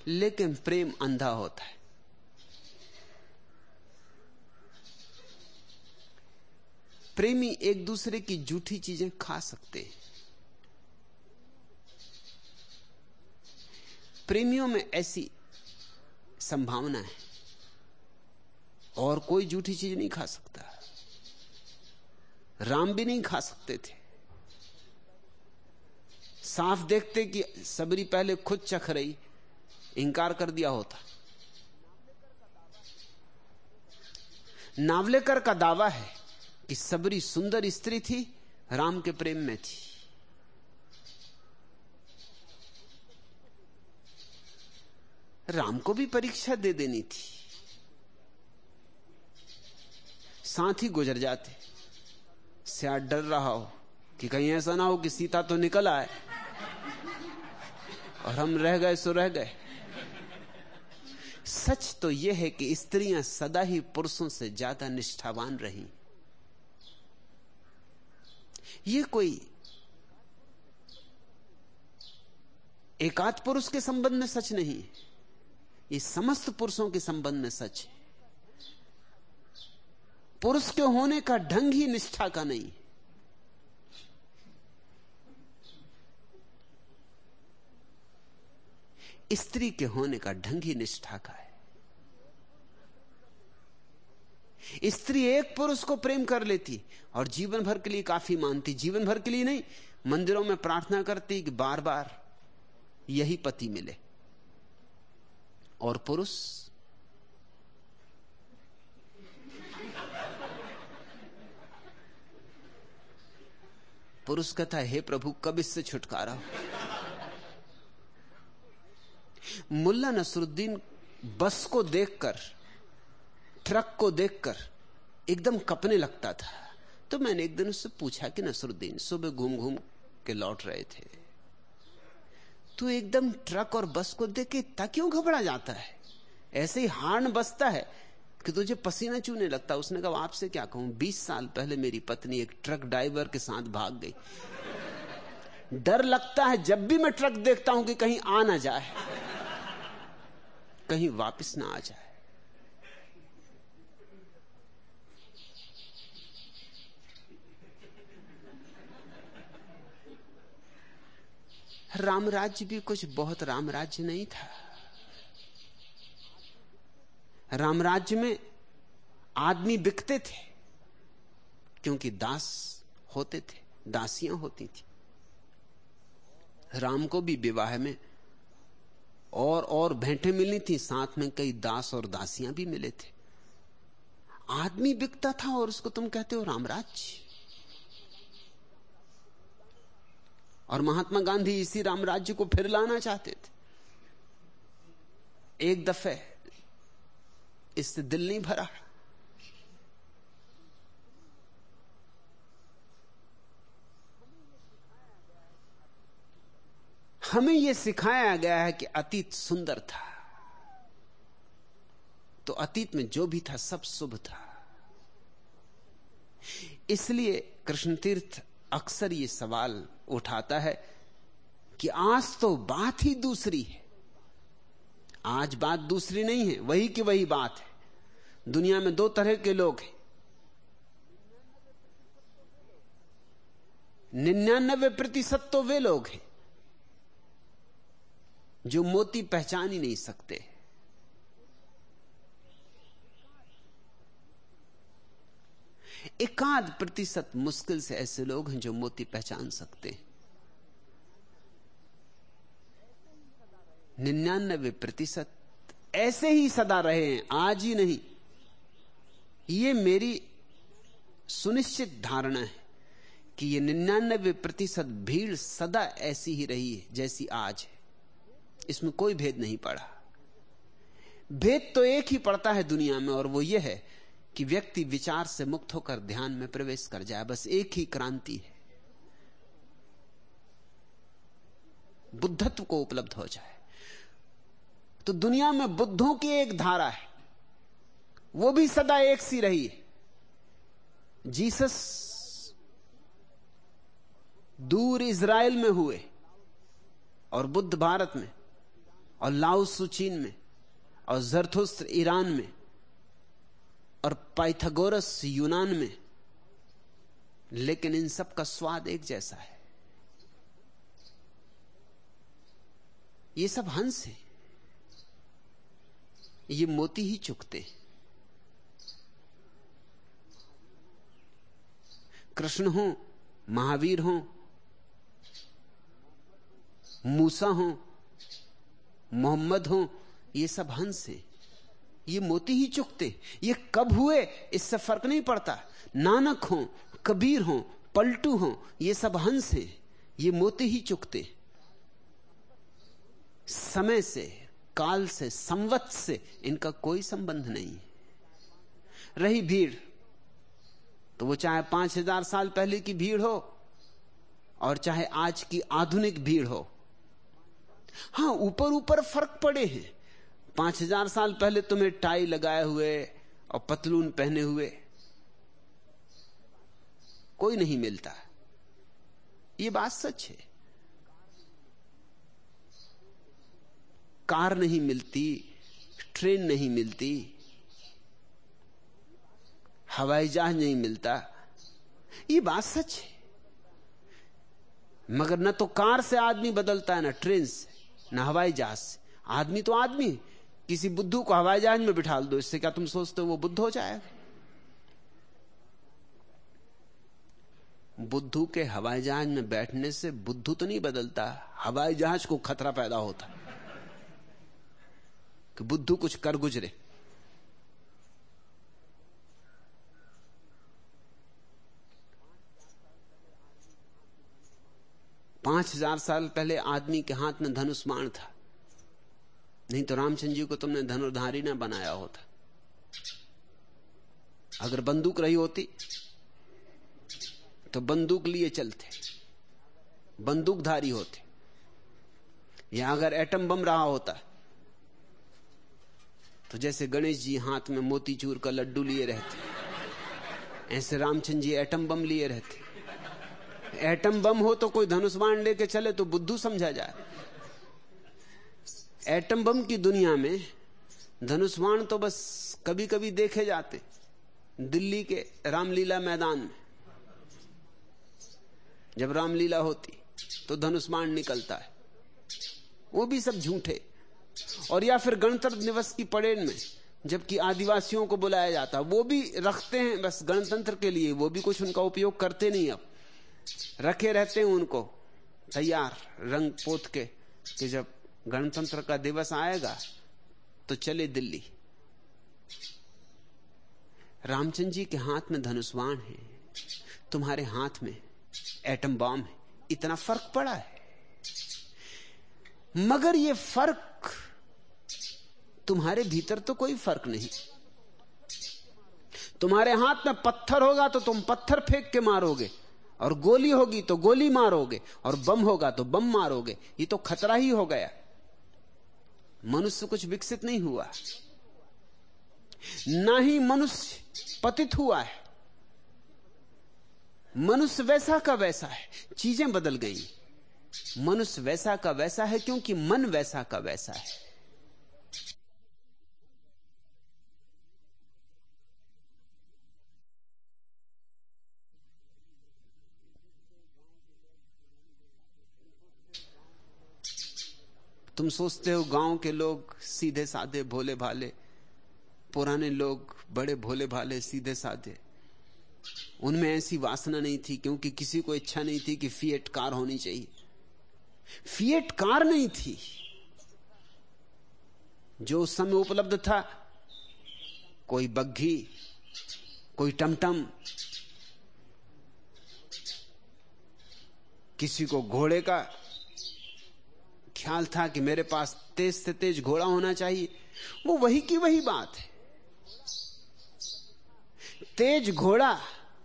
लेकिन प्रेम अंधा होता है। प्रेमी एक दूसरे की जूठी चीज़ें खा सकते हैं। प्रेमियों में ऐसी संभावना है। और कोई जूठी चीज़ नहीं खा सकता। राम भी नहीं खा सकते थे। साफ़ देखते कि सबरी पहले खुद चख रही इंकार कर दिया होता। नावलेकर का दावा है कि सबरी सुंदर स्त्री थी, राम के प्रेम में थी। राम को भी परीक्षा दे देनी थी। साथ ही गुजर जाते। सियाट डर रहा हो कि कहीं ऐसा ना हो कि सीता तो निकल आए। और हम रह गए सो रह गए। सच तो यह है कि स्त्रियाँ सदा ही पुरुषों से ज़्यादा निष्ठावान रही। ये कोई एकाध पुरुष के संबंध में सच नहीं ये समस्त पुरुषों के संबंध में सच है। पुरुष के होने का ढंग ही निष्ठा का नहीं स्त्री के होने का ढंग ही निष्ठा का है। स्त्री एक पुरुष को प्रेम कर लेती, और जीवन भर के लिए काफ़ी मानती, जीवन भर के लिए नहीं, मंदिरों में प्रार्थना करती कि बार बार यही पति मिले। और पुरुष? पुरुष कहता है, हे प्रभु, कब इससे छुटकारा मुल्ला नसरुद्दीन बस को देखकर ट्रक को देखकर एकदम कपने लगता था। तो मैंने एक दिन उससे पूछा कि, नसरुद्दीन, सुबह घूम घूम के लौट रहे थे। तू एकदम ट्रक और बस को देख के इतना क्यों घबरा जाता है? ऐसे ही हार्न बसता है कि तुझे पसीना चूने लगता उसने कहा, आपसे क्या कहूँ? बीस साल पहले मेरी पत्नी एक ट्रक ड्राइवर के साथ भाग गई। डर लगता है जब भी मैं ट्रक देखता हूँ कि कहीं आ ना जाए, कहीं वापस ना आ जाए। रामराज्य भी कुछ बहुत रामराज्य नहीं था। रामराज्य में आदमी बिकते थे, क्योंकि दास होते थे, दासियाँ होती थी। राम को भी विवाह में और और भेंटे मिली थी, साथ में कई दास और दासियाँ भी मिले थे। आदमी बिकता था और उसको तुम कहते हो रामराज्य। और महात्मा गांधी इसी रामराज्य को फिर लाना चाहते थे। एक दफे इससे दिल नहीं भरा। हमें यह सिखाया गया है कि अतीत सुंदर था। तो अतीत में जो भी था, सब शुभ था। इसलिए कृष्ण तीर्थ अक्सर ये सवाल उठाता है कि आज तो बात ही दूसरी है। आज बात दूसरी नहीं है, वही की वही बात है। दुनिया में दो तरह के लोग हैं। निन्यानबे प्रतिशत तो वे लोग हैं जो मोती पहचान ही नहीं सकते। एकाध प्रतिशत मुश्किल से ऐसे लोग हैं जो मोती पहचान सकते हैं। निन्यानबे प्रतिशत ऐसे ही सदा रहे हैं, आज ही नहीं। ये मेरी सुनिश्चित धारणा है कि ये निन्यानबे प्रतिशत भीड़ सदा ऐसी ही रही है, जैसी आज है। इसमें कोई भेद नहीं पड़ा। भेद तो एक ही पड़ता है दुनिया में, और वो ये है कि व्यक्ति विचार से मुक्त होकर ध्यान में प्रवेश कर जाए, बस एक ही क्रांति है। बुद्धत्व को उपलब्ध हो जाए। तो दुनिया में बुद्धों की एक धारा है, वो भी सदा एक सी रही है। जीसस दूर इसराइल में हुए और बुद्ध भारत में और लाओसु चीन में और जरथुस्त्र ईरान में और पाइथागोरस यूनान में। लेकिन इन सब का स्वाद एक जैसा है। ये सब हंस है। ये मोती ही चुकते कृष्ण हो, महावीर हो, मूसा हो, मोहम्मद हो, ये सब हंस हैं। ये मोती ही चुकते ये कब हुए, इससे फ़र्क नहीं पड़ता। नानक हो, कबीर हो, पलटू हो, ये सब हंस हैं, ये मोती ही चुकते समय से, काल से, संवत से इनका कोई संबंध नहीं। रही भीड़ तो वो चाहे पाँच हज़ार साल पहले की भीड़ हो, और चाहे आज की आधुनिक भीड़ हो। हाँ, ऊपर ऊपर फ़र्क पड़े हैं। पाँच हज़ार साल पहले तुम्हें टाई लगाए हुए और पतलून पहने हुए। कोई नहीं मिलता। ये बात सच है। कार नहीं मिलती, ट्रेन नहीं मिलती, हवाई जहाज़ नहीं मिलता। ये बात सच है। मगर न तो कार से आदमी बदलता है, ना ट्रेन से, ना हवाई जहाज़ से। आदमी तो आदमी किसी बुद्धू को हवाई जहाज़ में बिठा दो इससे क्या तुम सोचते हो वो बुद्ध हो जाएगा बुद्धू के हवाई जहाज़ में बैठने से बुद्धू तो नहीं बदलता, हवाई जहाज़ को खतरा पैदा होता कि बुद्धू कुछ कर गुजरे। पाँच हज़ार साल पहले आदमी के हाथ में धनुष बाण था। नहीं तो रामचंद्र जी को तुमने धनुर्धारी ना बनाया होता। अगर बंदूक रही होती तो बंदूक लिए चलते। बंदूकधारी होते। या अगर एटम बम रहा होता तो जैसे गणेश जी हाथ में मोतीचूर का लड्डू लिए रहते, ऐसे रामचंद्र जी एटम बम लिए रहते। एटम बम हो तो कोई धनुष बाण लेके चले तो बुद्धू समझा जाए। एटम बम की दुनिया में धनुष बाण तो बस कभी कभी देखे जाते, दिल्ली के रामलीला मैदान में। जब रामलीला होती तो धनुष निकलता है। वो भी सब झूठे। और या फिर गणतंत्र दिवस की परेड में, जबकि आदिवासियों को बुलाया जाता है वो भी रखते हैं बस गणतंत्र के लिए, वो भी कुछ उनका उपयोग करते नहीं अब। रखे रहते हैं उनको, तैयार, रंग पोत के, कि जब गणतंत्र का दिवस आएगा तो चले दिल्ली। रामचंद्र जी के हाथ में धनुष्वाण है, तुम्हारे हाथ में एटम बॉम्ब है। इतना फ़र्क पड़ा है। मगर यह फ़र्क, तुम्हारे भीतर तो कोई फ़र्क नहीं। तुम्हारे हाथ में पत्थर होगा तो तुम पत्थर फेंक के मारोगे, और गोली होगी तो गोली मारोगे, और बम होगा तो बम मारोगे। ये तो खतरा ही हो गया। मनुष्य कुछ विकसित नहीं हुआ ना ही मनुष्य पतित हुआ है। मनुष्य वैसा का वैसा है। चीज़ें बदल गई। मनुष्य वैसा का वैसा है क्योंकि मन वैसा का वैसा है। तुम सोचते हो गाँव के लोग सीधे साधे भोले भाले, पुराने लोग बड़े भोले भाले सीधे साधे। उनमें ऐसी वासना नहीं थी, क्योंकि किसी को इच्छा नहीं थी कि फिएट कार होनी चाहिए। फिएट कार नहीं थी, जो उस समय उपलब्ध था। कोई बग्घी, कोई टमटम, किसी को घोड़े का ख्याल था कि मेरे पास तेज से तेज घोड़ा होना चाहिए। वो वही की वही बात है। तेज घोड़ा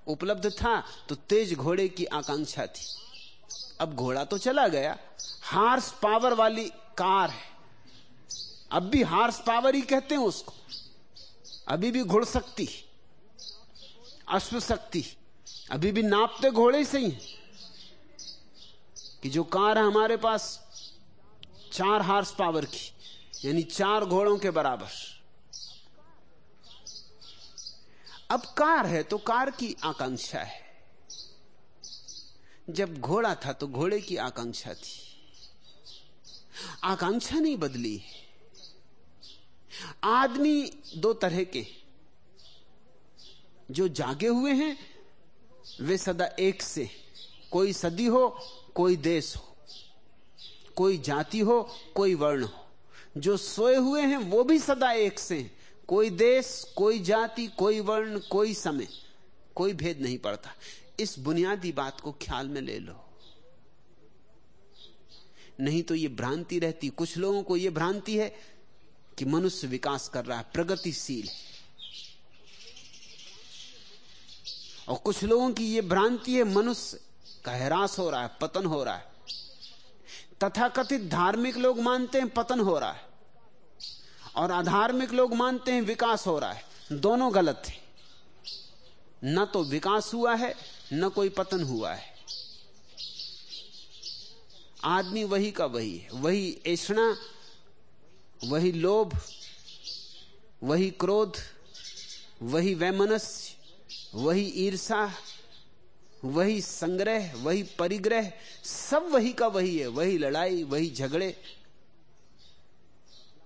उपलब्ध था तो तेज घोड़े की आकांक्षा थी। अब घोड़ा तो चला गया। हार्स पावर वाली कार है। अब भी हार्स पावर ही कहते हैं उसको। अभी भी घुड़ सकती अश्व शक्ति। अभी भी नापते घोड़े से ही। कि जो कार है हमारे पास चार हार्स पावर की, यानी चार घोड़ों के बराबर। अब कार है तो कार की आकांक्षा है। जब घोड़ा था तो घोड़े की आकांक्षा थी। आकांक्षा नहीं बदली आदमी दो तरह के, जो जागे हुए हैं, वे सदा एक से, कोई सदी हो, कोई देश हो। कोई जाति हो, कोई वर्ण हो। जो सोए हुए हैं, वो भी सदा एक से हैं। कोई देश, कोई जाति, कोई वर्ण, कोई समय, कोई भेद नहीं पड़ता। इस बुनियादी बात को ख्याल में ले लो। नहीं तो ये भ्रांति रहती। कुछ लोगों को यह भ्रांति है कि मनुष्य विकास कर रहा है, प्रगतिशील है। और कुछ लोगों की यह भ्रांति है, मनुष्य का हैरास हो रहा है, पतन हो रहा है। तथाकथित धार्मिक लोग मानते हैं, पतन हो रहा है। और अधार्मिक लोग मानते हैं, विकास हो रहा है। दोनों गलत है। न तो विकास हुआ है, न कोई पतन हुआ है। आदमी वही का वही है। वही ऐसा वही लोभ, वही क्रोध, वही वैमनस्य, वही ईर्षा वही संग्रह, वही परिग्रह, सब वही का वही है, वही लड़ाई, वही झगड़े।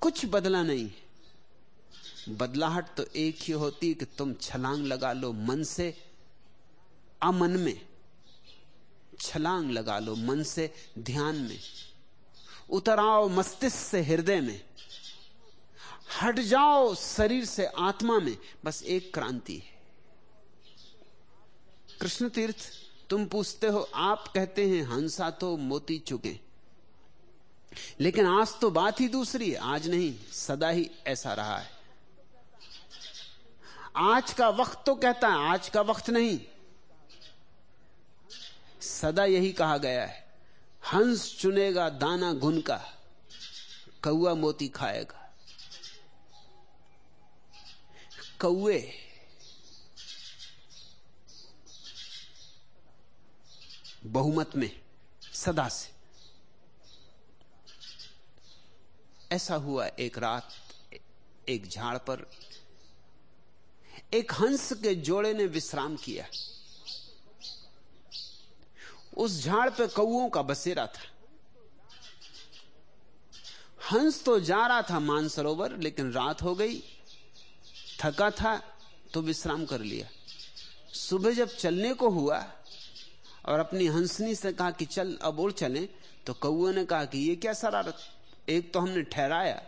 कुछ बदला नहीं। बदलाहट तो एक ही होती कि तुम छलांग लगा लो मन से, अमन में। छलांग लगा लो मन से, ध्यान में। उतर आओ मस्तिष्क से, हृदय में। हट जाओ शरीर से, आत्मा में। बस एक क्रांति है। कृष्ण तीर्थ तुम पूछते हो, आप कहते हैं, हंसा तो मोती चुके लेकिन आज तो बात ही दूसरी है, आज नहीं, सदा ही ऐसा रहा है। आज का वक्त तो कहता है, आज का वक्त नहीं। सदा यही कहा गया है, हंस चुनेगा, दाना घुन का कौआ मोती खाएगा। कौए बहुमत में, सदा से। ऐसा हुआ एक रात, एक झाड़ पर, एक हंस के जोड़े ने विश्राम किया। उस झाड़ पे कौओं का बसेरा था। हंस तो जा रहा था मानसरोवर, लेकिन रात हो गई, थका था तो विश्राम कर लिया। सुबह जब चलने को हुआ और अपनी हंसनी से कहा कि चल, अब और चलें तो कौए ने कहा कि ये क्या शरारत? एक तो हमने ठहराया।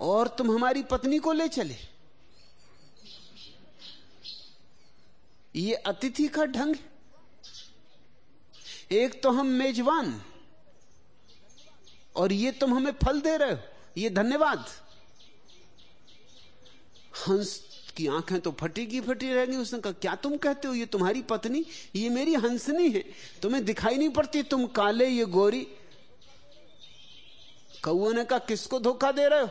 और तुम हमारी पत्नी को ले चले। ये अतिथि का ढंग एक तो हम मेजबान, और ये तुम हमें फल दे रहे हो। ये धन्यवाद। हंस की आँखें तो फटी की फटी रह गई उसने कहा, क्या तुम कहते हो? ये तुम्हारी पत्नी? ये मेरी हंसनी है। तुम्हें दिखाई नहीं पड़ती। तुम काले, ये गोरी। कौओं ने कहा, किसको धोखा दे रहे हो?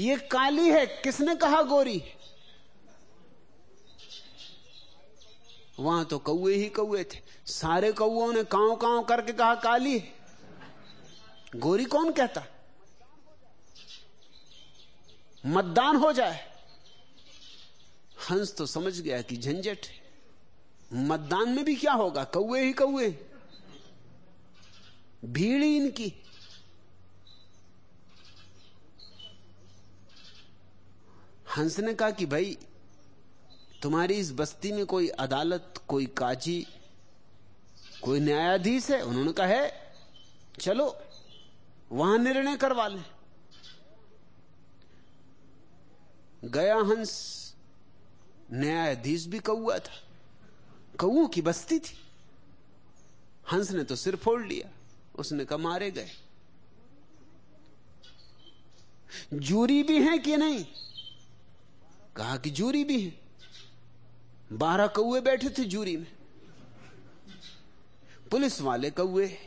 ये काली है। किसने कहा गोरी? वहाँ तो कौए ही कौए थे। सारे कौओं ने काव काव करके कहा, काली गोरी कौन कहता? मतदान हो जाए। हंस तो समझ गया कि झंझट मतदान में भी क्या होगा? कौए ही कौए। भीड़ इनकी। हंस ने कहा कि भाई, तुम्हारी इस बस्ती में कोई अदालत, कोई काजी, कोई न्यायाधीश है? उन्होंने कहा है, चलो, वहाँ निर्णय करवा ले। गया हंस। न्यायाधीश भी कौआ था। कौओं की बस्ती थी। हंस ने तो सिर फोड़ लिया। उसने कहा, मारे गए। जूरी भी है कि नहीं? कहा कि जूरी भी है। बारह कौए बैठे थे जूरी में। पुलिस वाले कौए,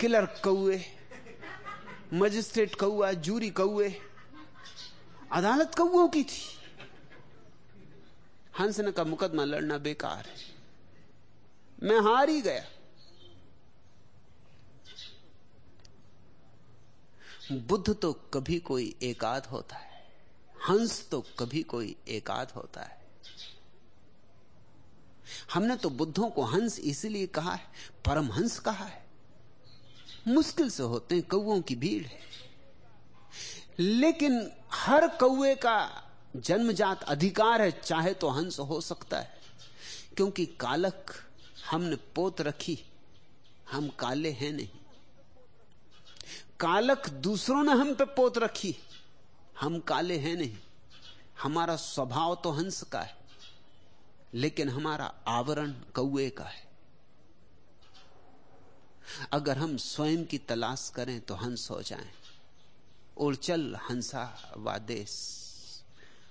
किलर कौए, मजिस्ट्रेट कौआ, जूरी कौए अदालत कौओं की थी? हंस ने का मुकदमा लड़ना बेकार है। मैं हार ही गया। बुद्ध तो कभी कोई एकाद होता है। हंस तो कभी कोई एकाद होता है। हमने तो बुद्धों को हंस इसलिए कहा है परमहंस कहा है। मुश्किल से होते हैं कौओं की भीड़ है। लेकिन हर कौए का जन्मजात अधिकार है, चाहे तो हंस हो सकता है। क्योंकि कालक हमने पोत रखी, हम काले हैं नहीं। कालक दूसरों ने हम पे पोत रखी, हम काले हैं नहीं। हमारा स्वभाव तो हंस का है, लेकिन हमारा आवरण कौए का है। अगर हम स्वयं की तलाश करें तो हंस हो जाएँ। और चल हंसा व देश।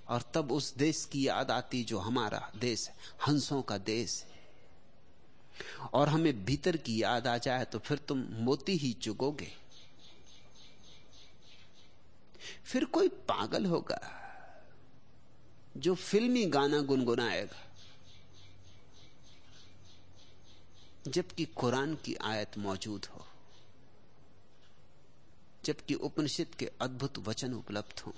और तब उस देश की याद आती जो हमारा देश है, हंसों का देश है। और हमें भीतर की याद आ जाए तो फिर तुम मोती ही चुगोगे। फिर कोई पागल होगा जो फिल्मी गाना गुनगुनाएगा, जबकि कुरान की आयत मौजूद हो। जबकि उपनिषद के अद्भुत वचन उपलब्ध हो।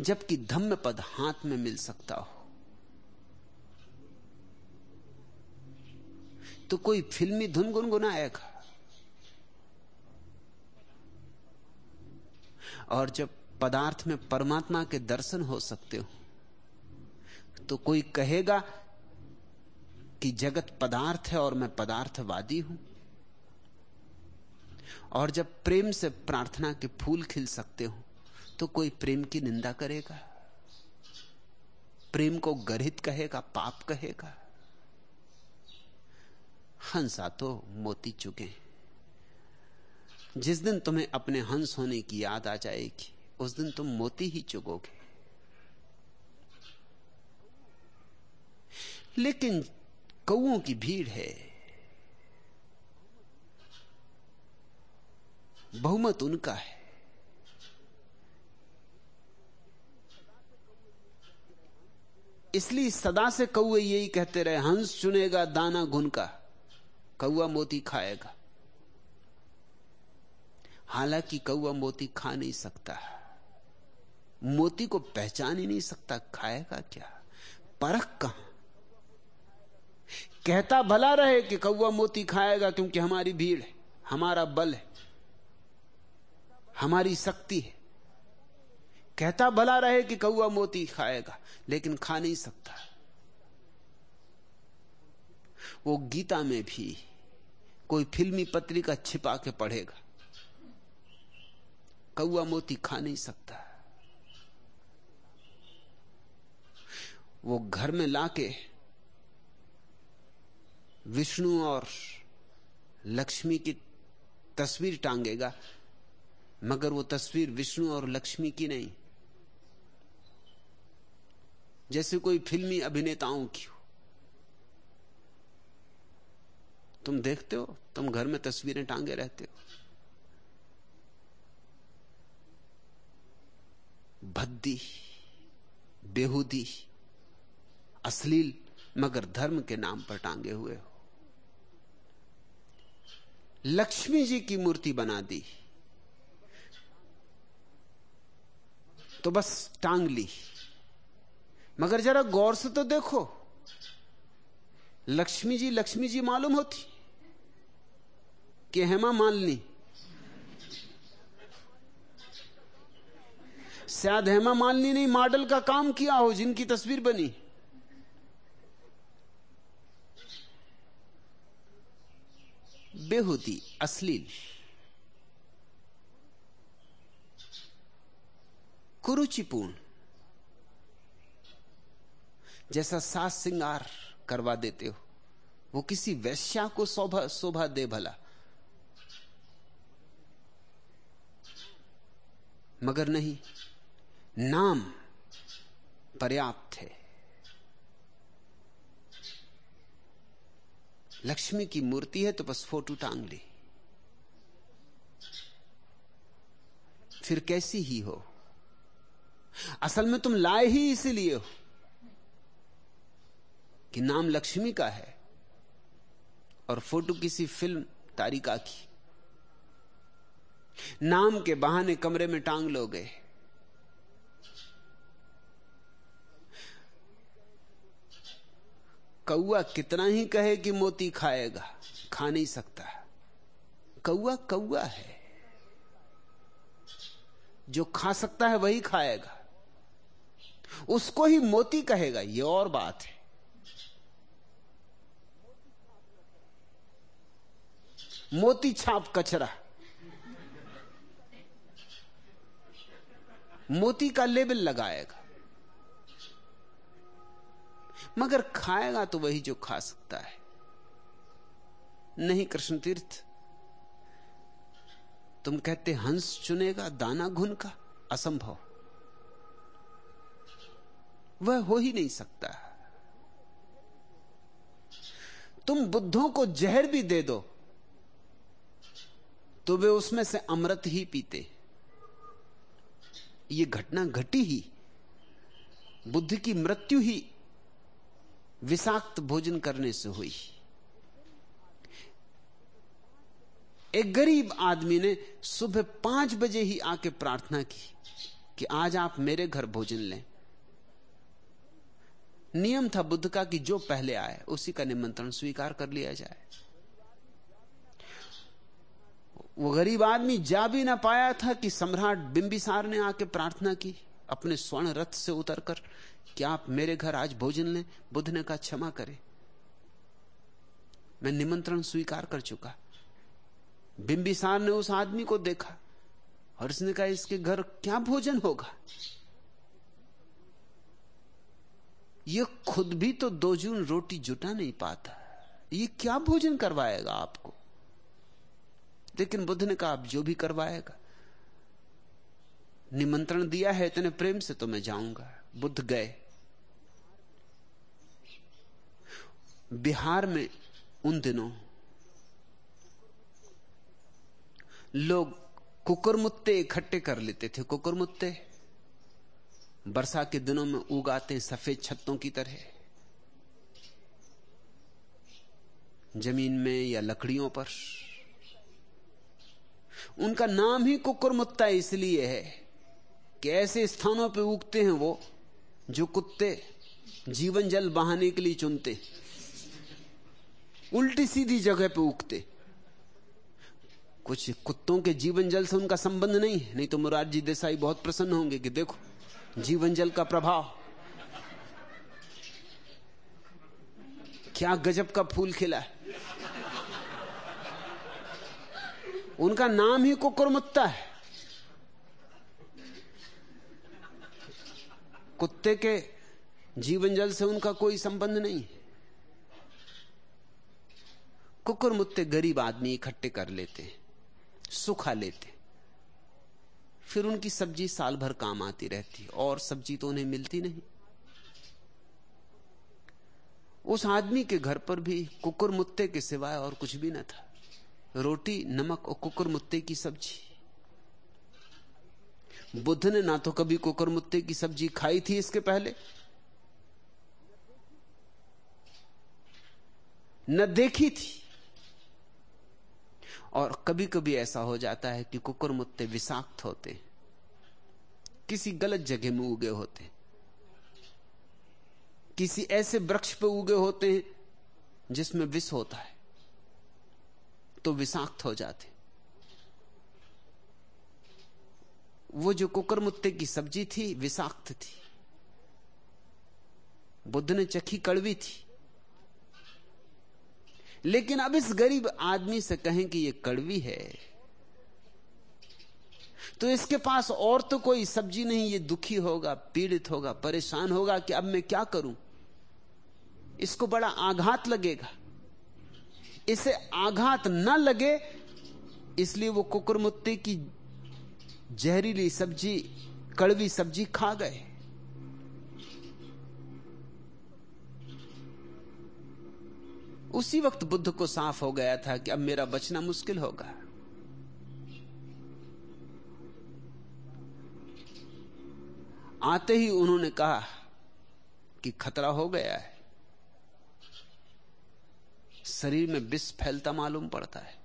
जबकि धम्म पद हाथ में मिल सकता हो। तो कोई फिल्मी धुन गुनगुनाएगा। और जब पदार्थ में परमात्मा के दर्शन हो सकते हो तो कोई कहेगा कि जगत पदार्थ है और मैं पदार्थवादी हूँ। और जब प्रेम से प्रार्थना के फूल खिल सकते हो तो कोई प्रेम की निंदा करेगा? प्रेम को गर्हित कहेगा, पाप कहेगा? हंसा तो मोती चुके जिस दिन तुम्हें अपने हंस होने की याद आ जाएगी, उस दिन तुम मोती ही चुगोगे। लेकिन कौओं की भीड़ है बहुमत उनका है। इसलिए सदा से कौए यही कहते रहे, हंस चुनेगा, दाना घुन का कौआ मोती खाएगा। हालाँकि कौआ मोती खा नहीं सकता। मोती को पहचान ही नहीं सकता, खाएगा क्या? परख कहाँ? कहता भला रहे कि कौआ मोती खाएगा क्योंकि हमारी भीड़ है, हमारा बल है। हमारी शक्ति है। कहता भला रहे कि कौआ मोती खाएगा, लेकिन खा नहीं सकता। वो गीता में भी कोई फिल्मी पत्रिका छिपा के पढ़ेगा। कौआ मोती खा नहीं सकता। वो घर में लाके विष्णु और लक्ष्मी की तस्वीर टांगेगा। मगर वो तस्वीर विष्णु और लक्ष्मी की नहीं। जैसे कोई फिल्मी अभिनेताओं की हो। तुम देखते हो, तुम घर में तस्वीरें टांगे रहते हो। भद्दी, बेहूदी, अश्लील, मगर धर्म के नाम पर टांगे हुए हो। लक्ष्मी जी की मूर्ति बना दी। तो बस टांग ली। मगर जरा गौर से तो देखो। लक्ष्मी जी लक्ष्मी जी मालूम होती? कि हेमा मालनी। शायद हेमा मालनी ने मॉडल का काम किया हो, जिनकी तस्वीर बनी। बेहूदी, अश्लील। कुरुचिपूर्ण। जैसा सास सिंगार करवा देते हो, वो किसी वैश्या को शोभा शोभा दे भला। मगर नहीं, नाम पर्याप्त है। लक्ष्मी की मूर्ति है तो बस फ़ोटो टांग ली। फिर कैसी ही हो? असल में तुम लाए ही इसीलिए हो कि नाम लक्ष्मी का है और फ़ोटो किसी फ़िल्म तारिका की। नाम के बहाने कमरे में टांग लो गए कौआ कितना ही कहे कि मोती खाएगा, खा नहीं सकता। कौआ कौआ है। जो खा सकता है वही खाएगा। उसको ही मोती कहेगा यह और बात है। मोती छाप कचरा। मोती का लेबल लगाएगा। मगर खाएगा तो वही जो खा सकता है। नहीं कृष्ण तीर्थ, तुम कहते हंस चुनेगा, दाना घुन का असंभव। वह हो ही नहीं सकता। तुम बुद्धों को जहर भी दे दो तो वे उसमें से अमृत ही पीते। ये घटना घटी ही, बुद्ध की मृत्यु ही विषाक्त भोजन करने से हुई। एक गरीब आदमी ने सुबह पाँच बजे ही आके प्रार्थना की कि आज आप मेरे घर भोजन लें। नियम था बुद्ध का कि जो पहले आए, उसी का निमंत्रण स्वीकार कर लिया जाए। वो गरीब आदमी जा भी ना पाया था कि सम्राट बिंबिसार ने आके प्रार्थना की, अपने स्वर्ण रथ से उतरकर क्या आप मेरे घर आज भोजन लें, बुद्ध ने कहा, क्षमा करे। मैं निमंत्रण स्वीकार कर चुका। बिंबिसार ने उस आदमी को देखा और उसने कहा, इसके घर क्या भोजन होगा? ये खुद भी तो दो जून रोटी जुटा नहीं पाता। ये क्या भोजन करवाएगा आपको? लेकिन बुद्ध ने कहा, आप जो भी करवाएगा। निमंत्रण दिया है इतने प्रेम से तो मैं जाऊँगा। बुद्ध गए। बिहार में उन दिनों लोग कुकुरमुत्ते इकट्ठे कर लेते थे। कुकुरमुत्ते वर्षा के दिनों में उगाते सफ़ेद छत्तों की तरह। ज़मीन में या लकड़ियों पर। उनका नाम ही कुकुरमुत्ता इसलिए है कि ऐसे स्थानों पर उगते हैं वो जो कुत्ते जीवन जल बहाने के लिए चुनते उल्टी सीधी जगह पे उगते। कुछ कुत्तों के जीवन जल से उनका संबंध नहीं है। नहीं तो मुरारजी देसाई बहुत प्रसन्न होंगे कि देखो जीवन जल का प्रभाव। क्या गजब का फूल खिला है। उनका नाम ही कुकुरमुत्ता है। कुत्ते के जीवन जल से उनका कोई संबंध नहीं। कुकुरमुत्ते गरीब आदमी इकट्ठे कर लेते सुखा लेते फिर उनकी सब्ज़ी साल भर काम आती रहती और सब्ज़ी तो उन्हें मिलती नहीं। उस आदमी के घर पर भी कुकुर मुत्ते के सिवाय और कुछ भी न था। रोटी, नमक और कुकुर मुत्ते की सब्ज़ी। बुद्ध ने ना तो कभी कुकुर मुत्ते की सब्ज़ी खाई थी इसके पहले, न देखी थी। और कभी कभी ऐसा हो जाता है कि कुकुर मुत्ते विषाक्त होते किसी गलत जगह में उगे होते किसी ऐसे वृक्ष पर उगे होते हैं जिसमें विष होता है तो विषाक्त हो जाते वो जो कुकर मुत्ते की सब्ज़ी थी, विषाक्त थी। बुद्ध ने चखी कड़वी थी। लेकिन अब इस गरीब आदमी से कहें कि यह कड़वी है। तो इसके पास और तो कोई सब्ज़ी नहीं, ये दुखी होगा, पीड़ित होगा, परेशान होगा कि अब मैं क्या करूँ? इसको बड़ा आघात लगेगा। इसे आघात न लगे, इसलिए वो कुकुरमुत्ते की जहरीली सब्ज़ी, कड़वी सब्ज़ी खा गए। उसी वक्त बुद्ध को साफ़ हो गया था कि अब मेरा बचना मुश्किल होगा। आते ही उन्होंने कहा कि खतरा हो गया है। शरीर में विष फैलता मालूम पड़ता है।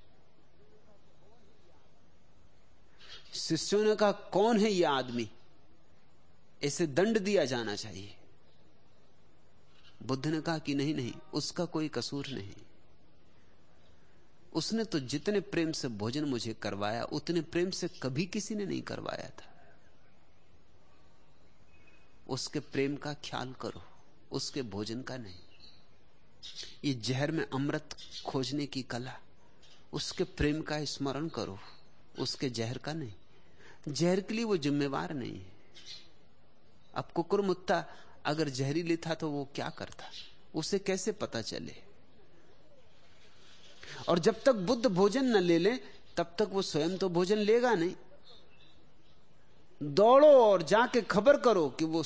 शिष्यों ने कहा, कौन है यह आदमी? इसे दंड दिया जाना चाहिए। बुद्ध ने कहा कि नहीं नहीं, उसका कोई कसूर नहीं। उसने तो जितने प्रेम से भोजन मुझे करवाया, उतने प्रेम से कभी किसी ने नहीं करवाया था। उसके प्रेम का ख्याल करो, उसके भोजन का नहीं। ये जहर में अमृत खोजने की कला, उसके प्रेम का स्मरण करो, उसके जहर का नहीं। जहर के लिए वो जिम्मेवार नहीं है। अब कुकुर मुत्ता अगर जहरीली था तो वो क्या करता? उसे कैसे पता चले? और जब तक बुद्ध भोजन न ले ले, तब तक वो स्वयं तो भोजन लेगा नहीं। दौड़ो और जाके खबर करो कि वो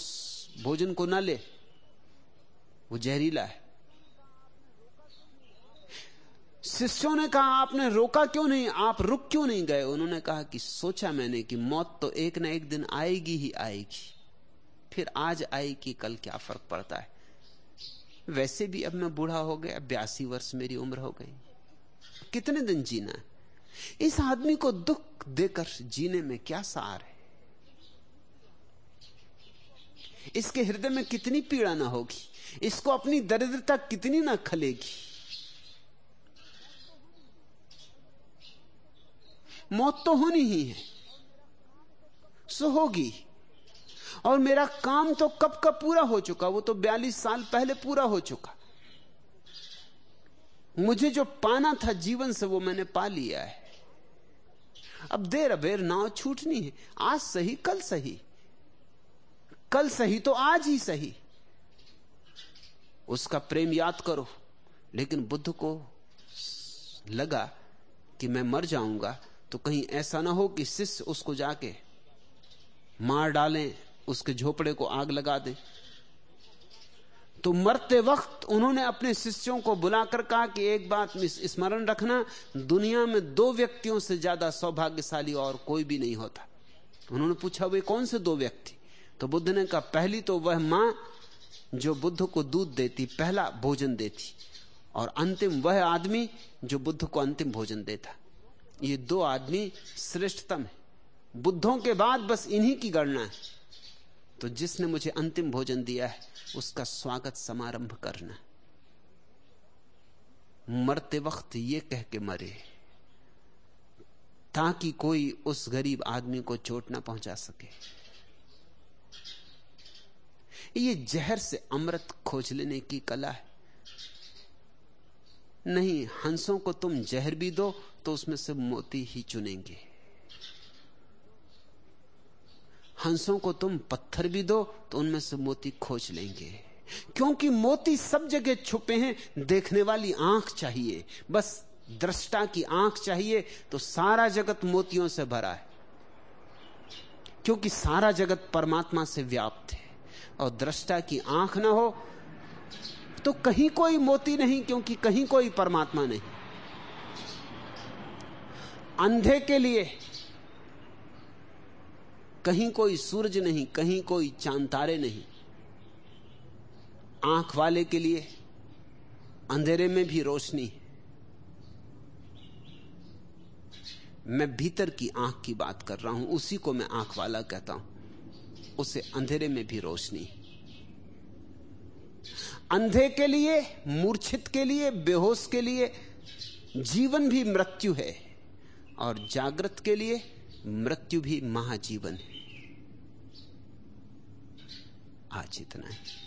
भोजन को ना ले। वो जहरीला है। शिष्यों ने कहा, आपने रोका क्यों नहीं? आप रुक क्यों नहीं गए? उन्होंने कहा कि सोचा मैंने कि मौत तो एक ना एक दिन आएगी ही आएगी। फिर आज कि कल क्या फ़र्क पड़ता है? वैसे भी अब मैं बूढ़ा हो गया, बयासी वर्ष मेरी उम्र हो गई। कितने दिन जीना है? इस आदमी को दुख देकर जीने में क्या सार है? इसके हृदय में कितनी पीड़ा ना होगी, इसको अपनी दरिद्रता कितनी ना खलेगी। मौत तो होनी ही है, सो होगी। और मेरा काम तो कब का पूरा हो चुका, वो तो बयालीस साल पहले पूरा हो चुका। मुझे जो पाना था जीवन से, वो मैंने पा लिया है। अब देर अबेर नाव छूटनी है। आज सही, कल सही। कल सही तो आज ही सही। उसका प्रेम याद करो, लेकिन बुद्ध को लगा कि मैं मर जाऊँगा तो कहीं ऐसा ना हो कि शिष्य उसको जाके मार डालें। उसके झोपड़े को आग लगा दें। तो मरते वक्त उन्होंने अपने शिष्यों को बुलाकर कहा कि एक बात स्मरण रखना, दुनिया में दो व्यक्तियों से ज़्यादा सौभाग्यशाली और कोई भी नहीं होता। उन्होंने पूछा, वे कौन से दो व्यक्ति? तो बुद्ध ने कहा, पहली तो वह माँ जो बुद्ध को दूध देती, पहला भोजन देती, और अंतिम वह आदमी जो बुद्ध को अंतिम भोजन देता। ये दो आदमी श्रेष्ठतम है। बुद्धों के बाद बस इन्हीं की गणना है। तो जिसने मुझे अंतिम भोजन दिया है, उसका स्वागत समारंभ करना मरते वक्त ये कह के मरे, ताकि कोई उस गरीब आदमी को चोट ना पहुँचा सके। ये जहर से अमृत खोज लेने की कला है। नहीं, हंसों को तुम जहर भी दो तो उसमें से मोती ही चुनेंगे। हंसों को तुम पत्थर भी दो तो उनमें से मोती खोज लेंगे। क्योंकि मोती सब जगह छुपे हैं, देखने वाली आँख चाहिए। बस दृष्टा की आँख चाहिए तो सारा जगत मोतियों से भरा है। क्योंकि सारा जगत परमात्मा से व्याप्त है। और दृष्टा की आँख ना हो तो कहीं कोई मोती नहीं, क्योंकि कहीं कोई परमात्मा नहीं। अंधे के लिए कहीं कोई सूरज नहीं, कहीं कोई चाँद तारे नहीं। आँख वाले के लिए अंधेरे में भी रोशनी। मैं भीतर की आँख की बात कर रहा हूँ, उसी को मैं आँख वाला कहता हूँ। उसे अंधेरे में भी रोशनी। अंधे के लिए, मूर्छित के लिए, बेहोश के लिए जीवन भी मृत्यु है, और जागृत के लिए मृत्यु भी महाजीवन है। आज इतना है।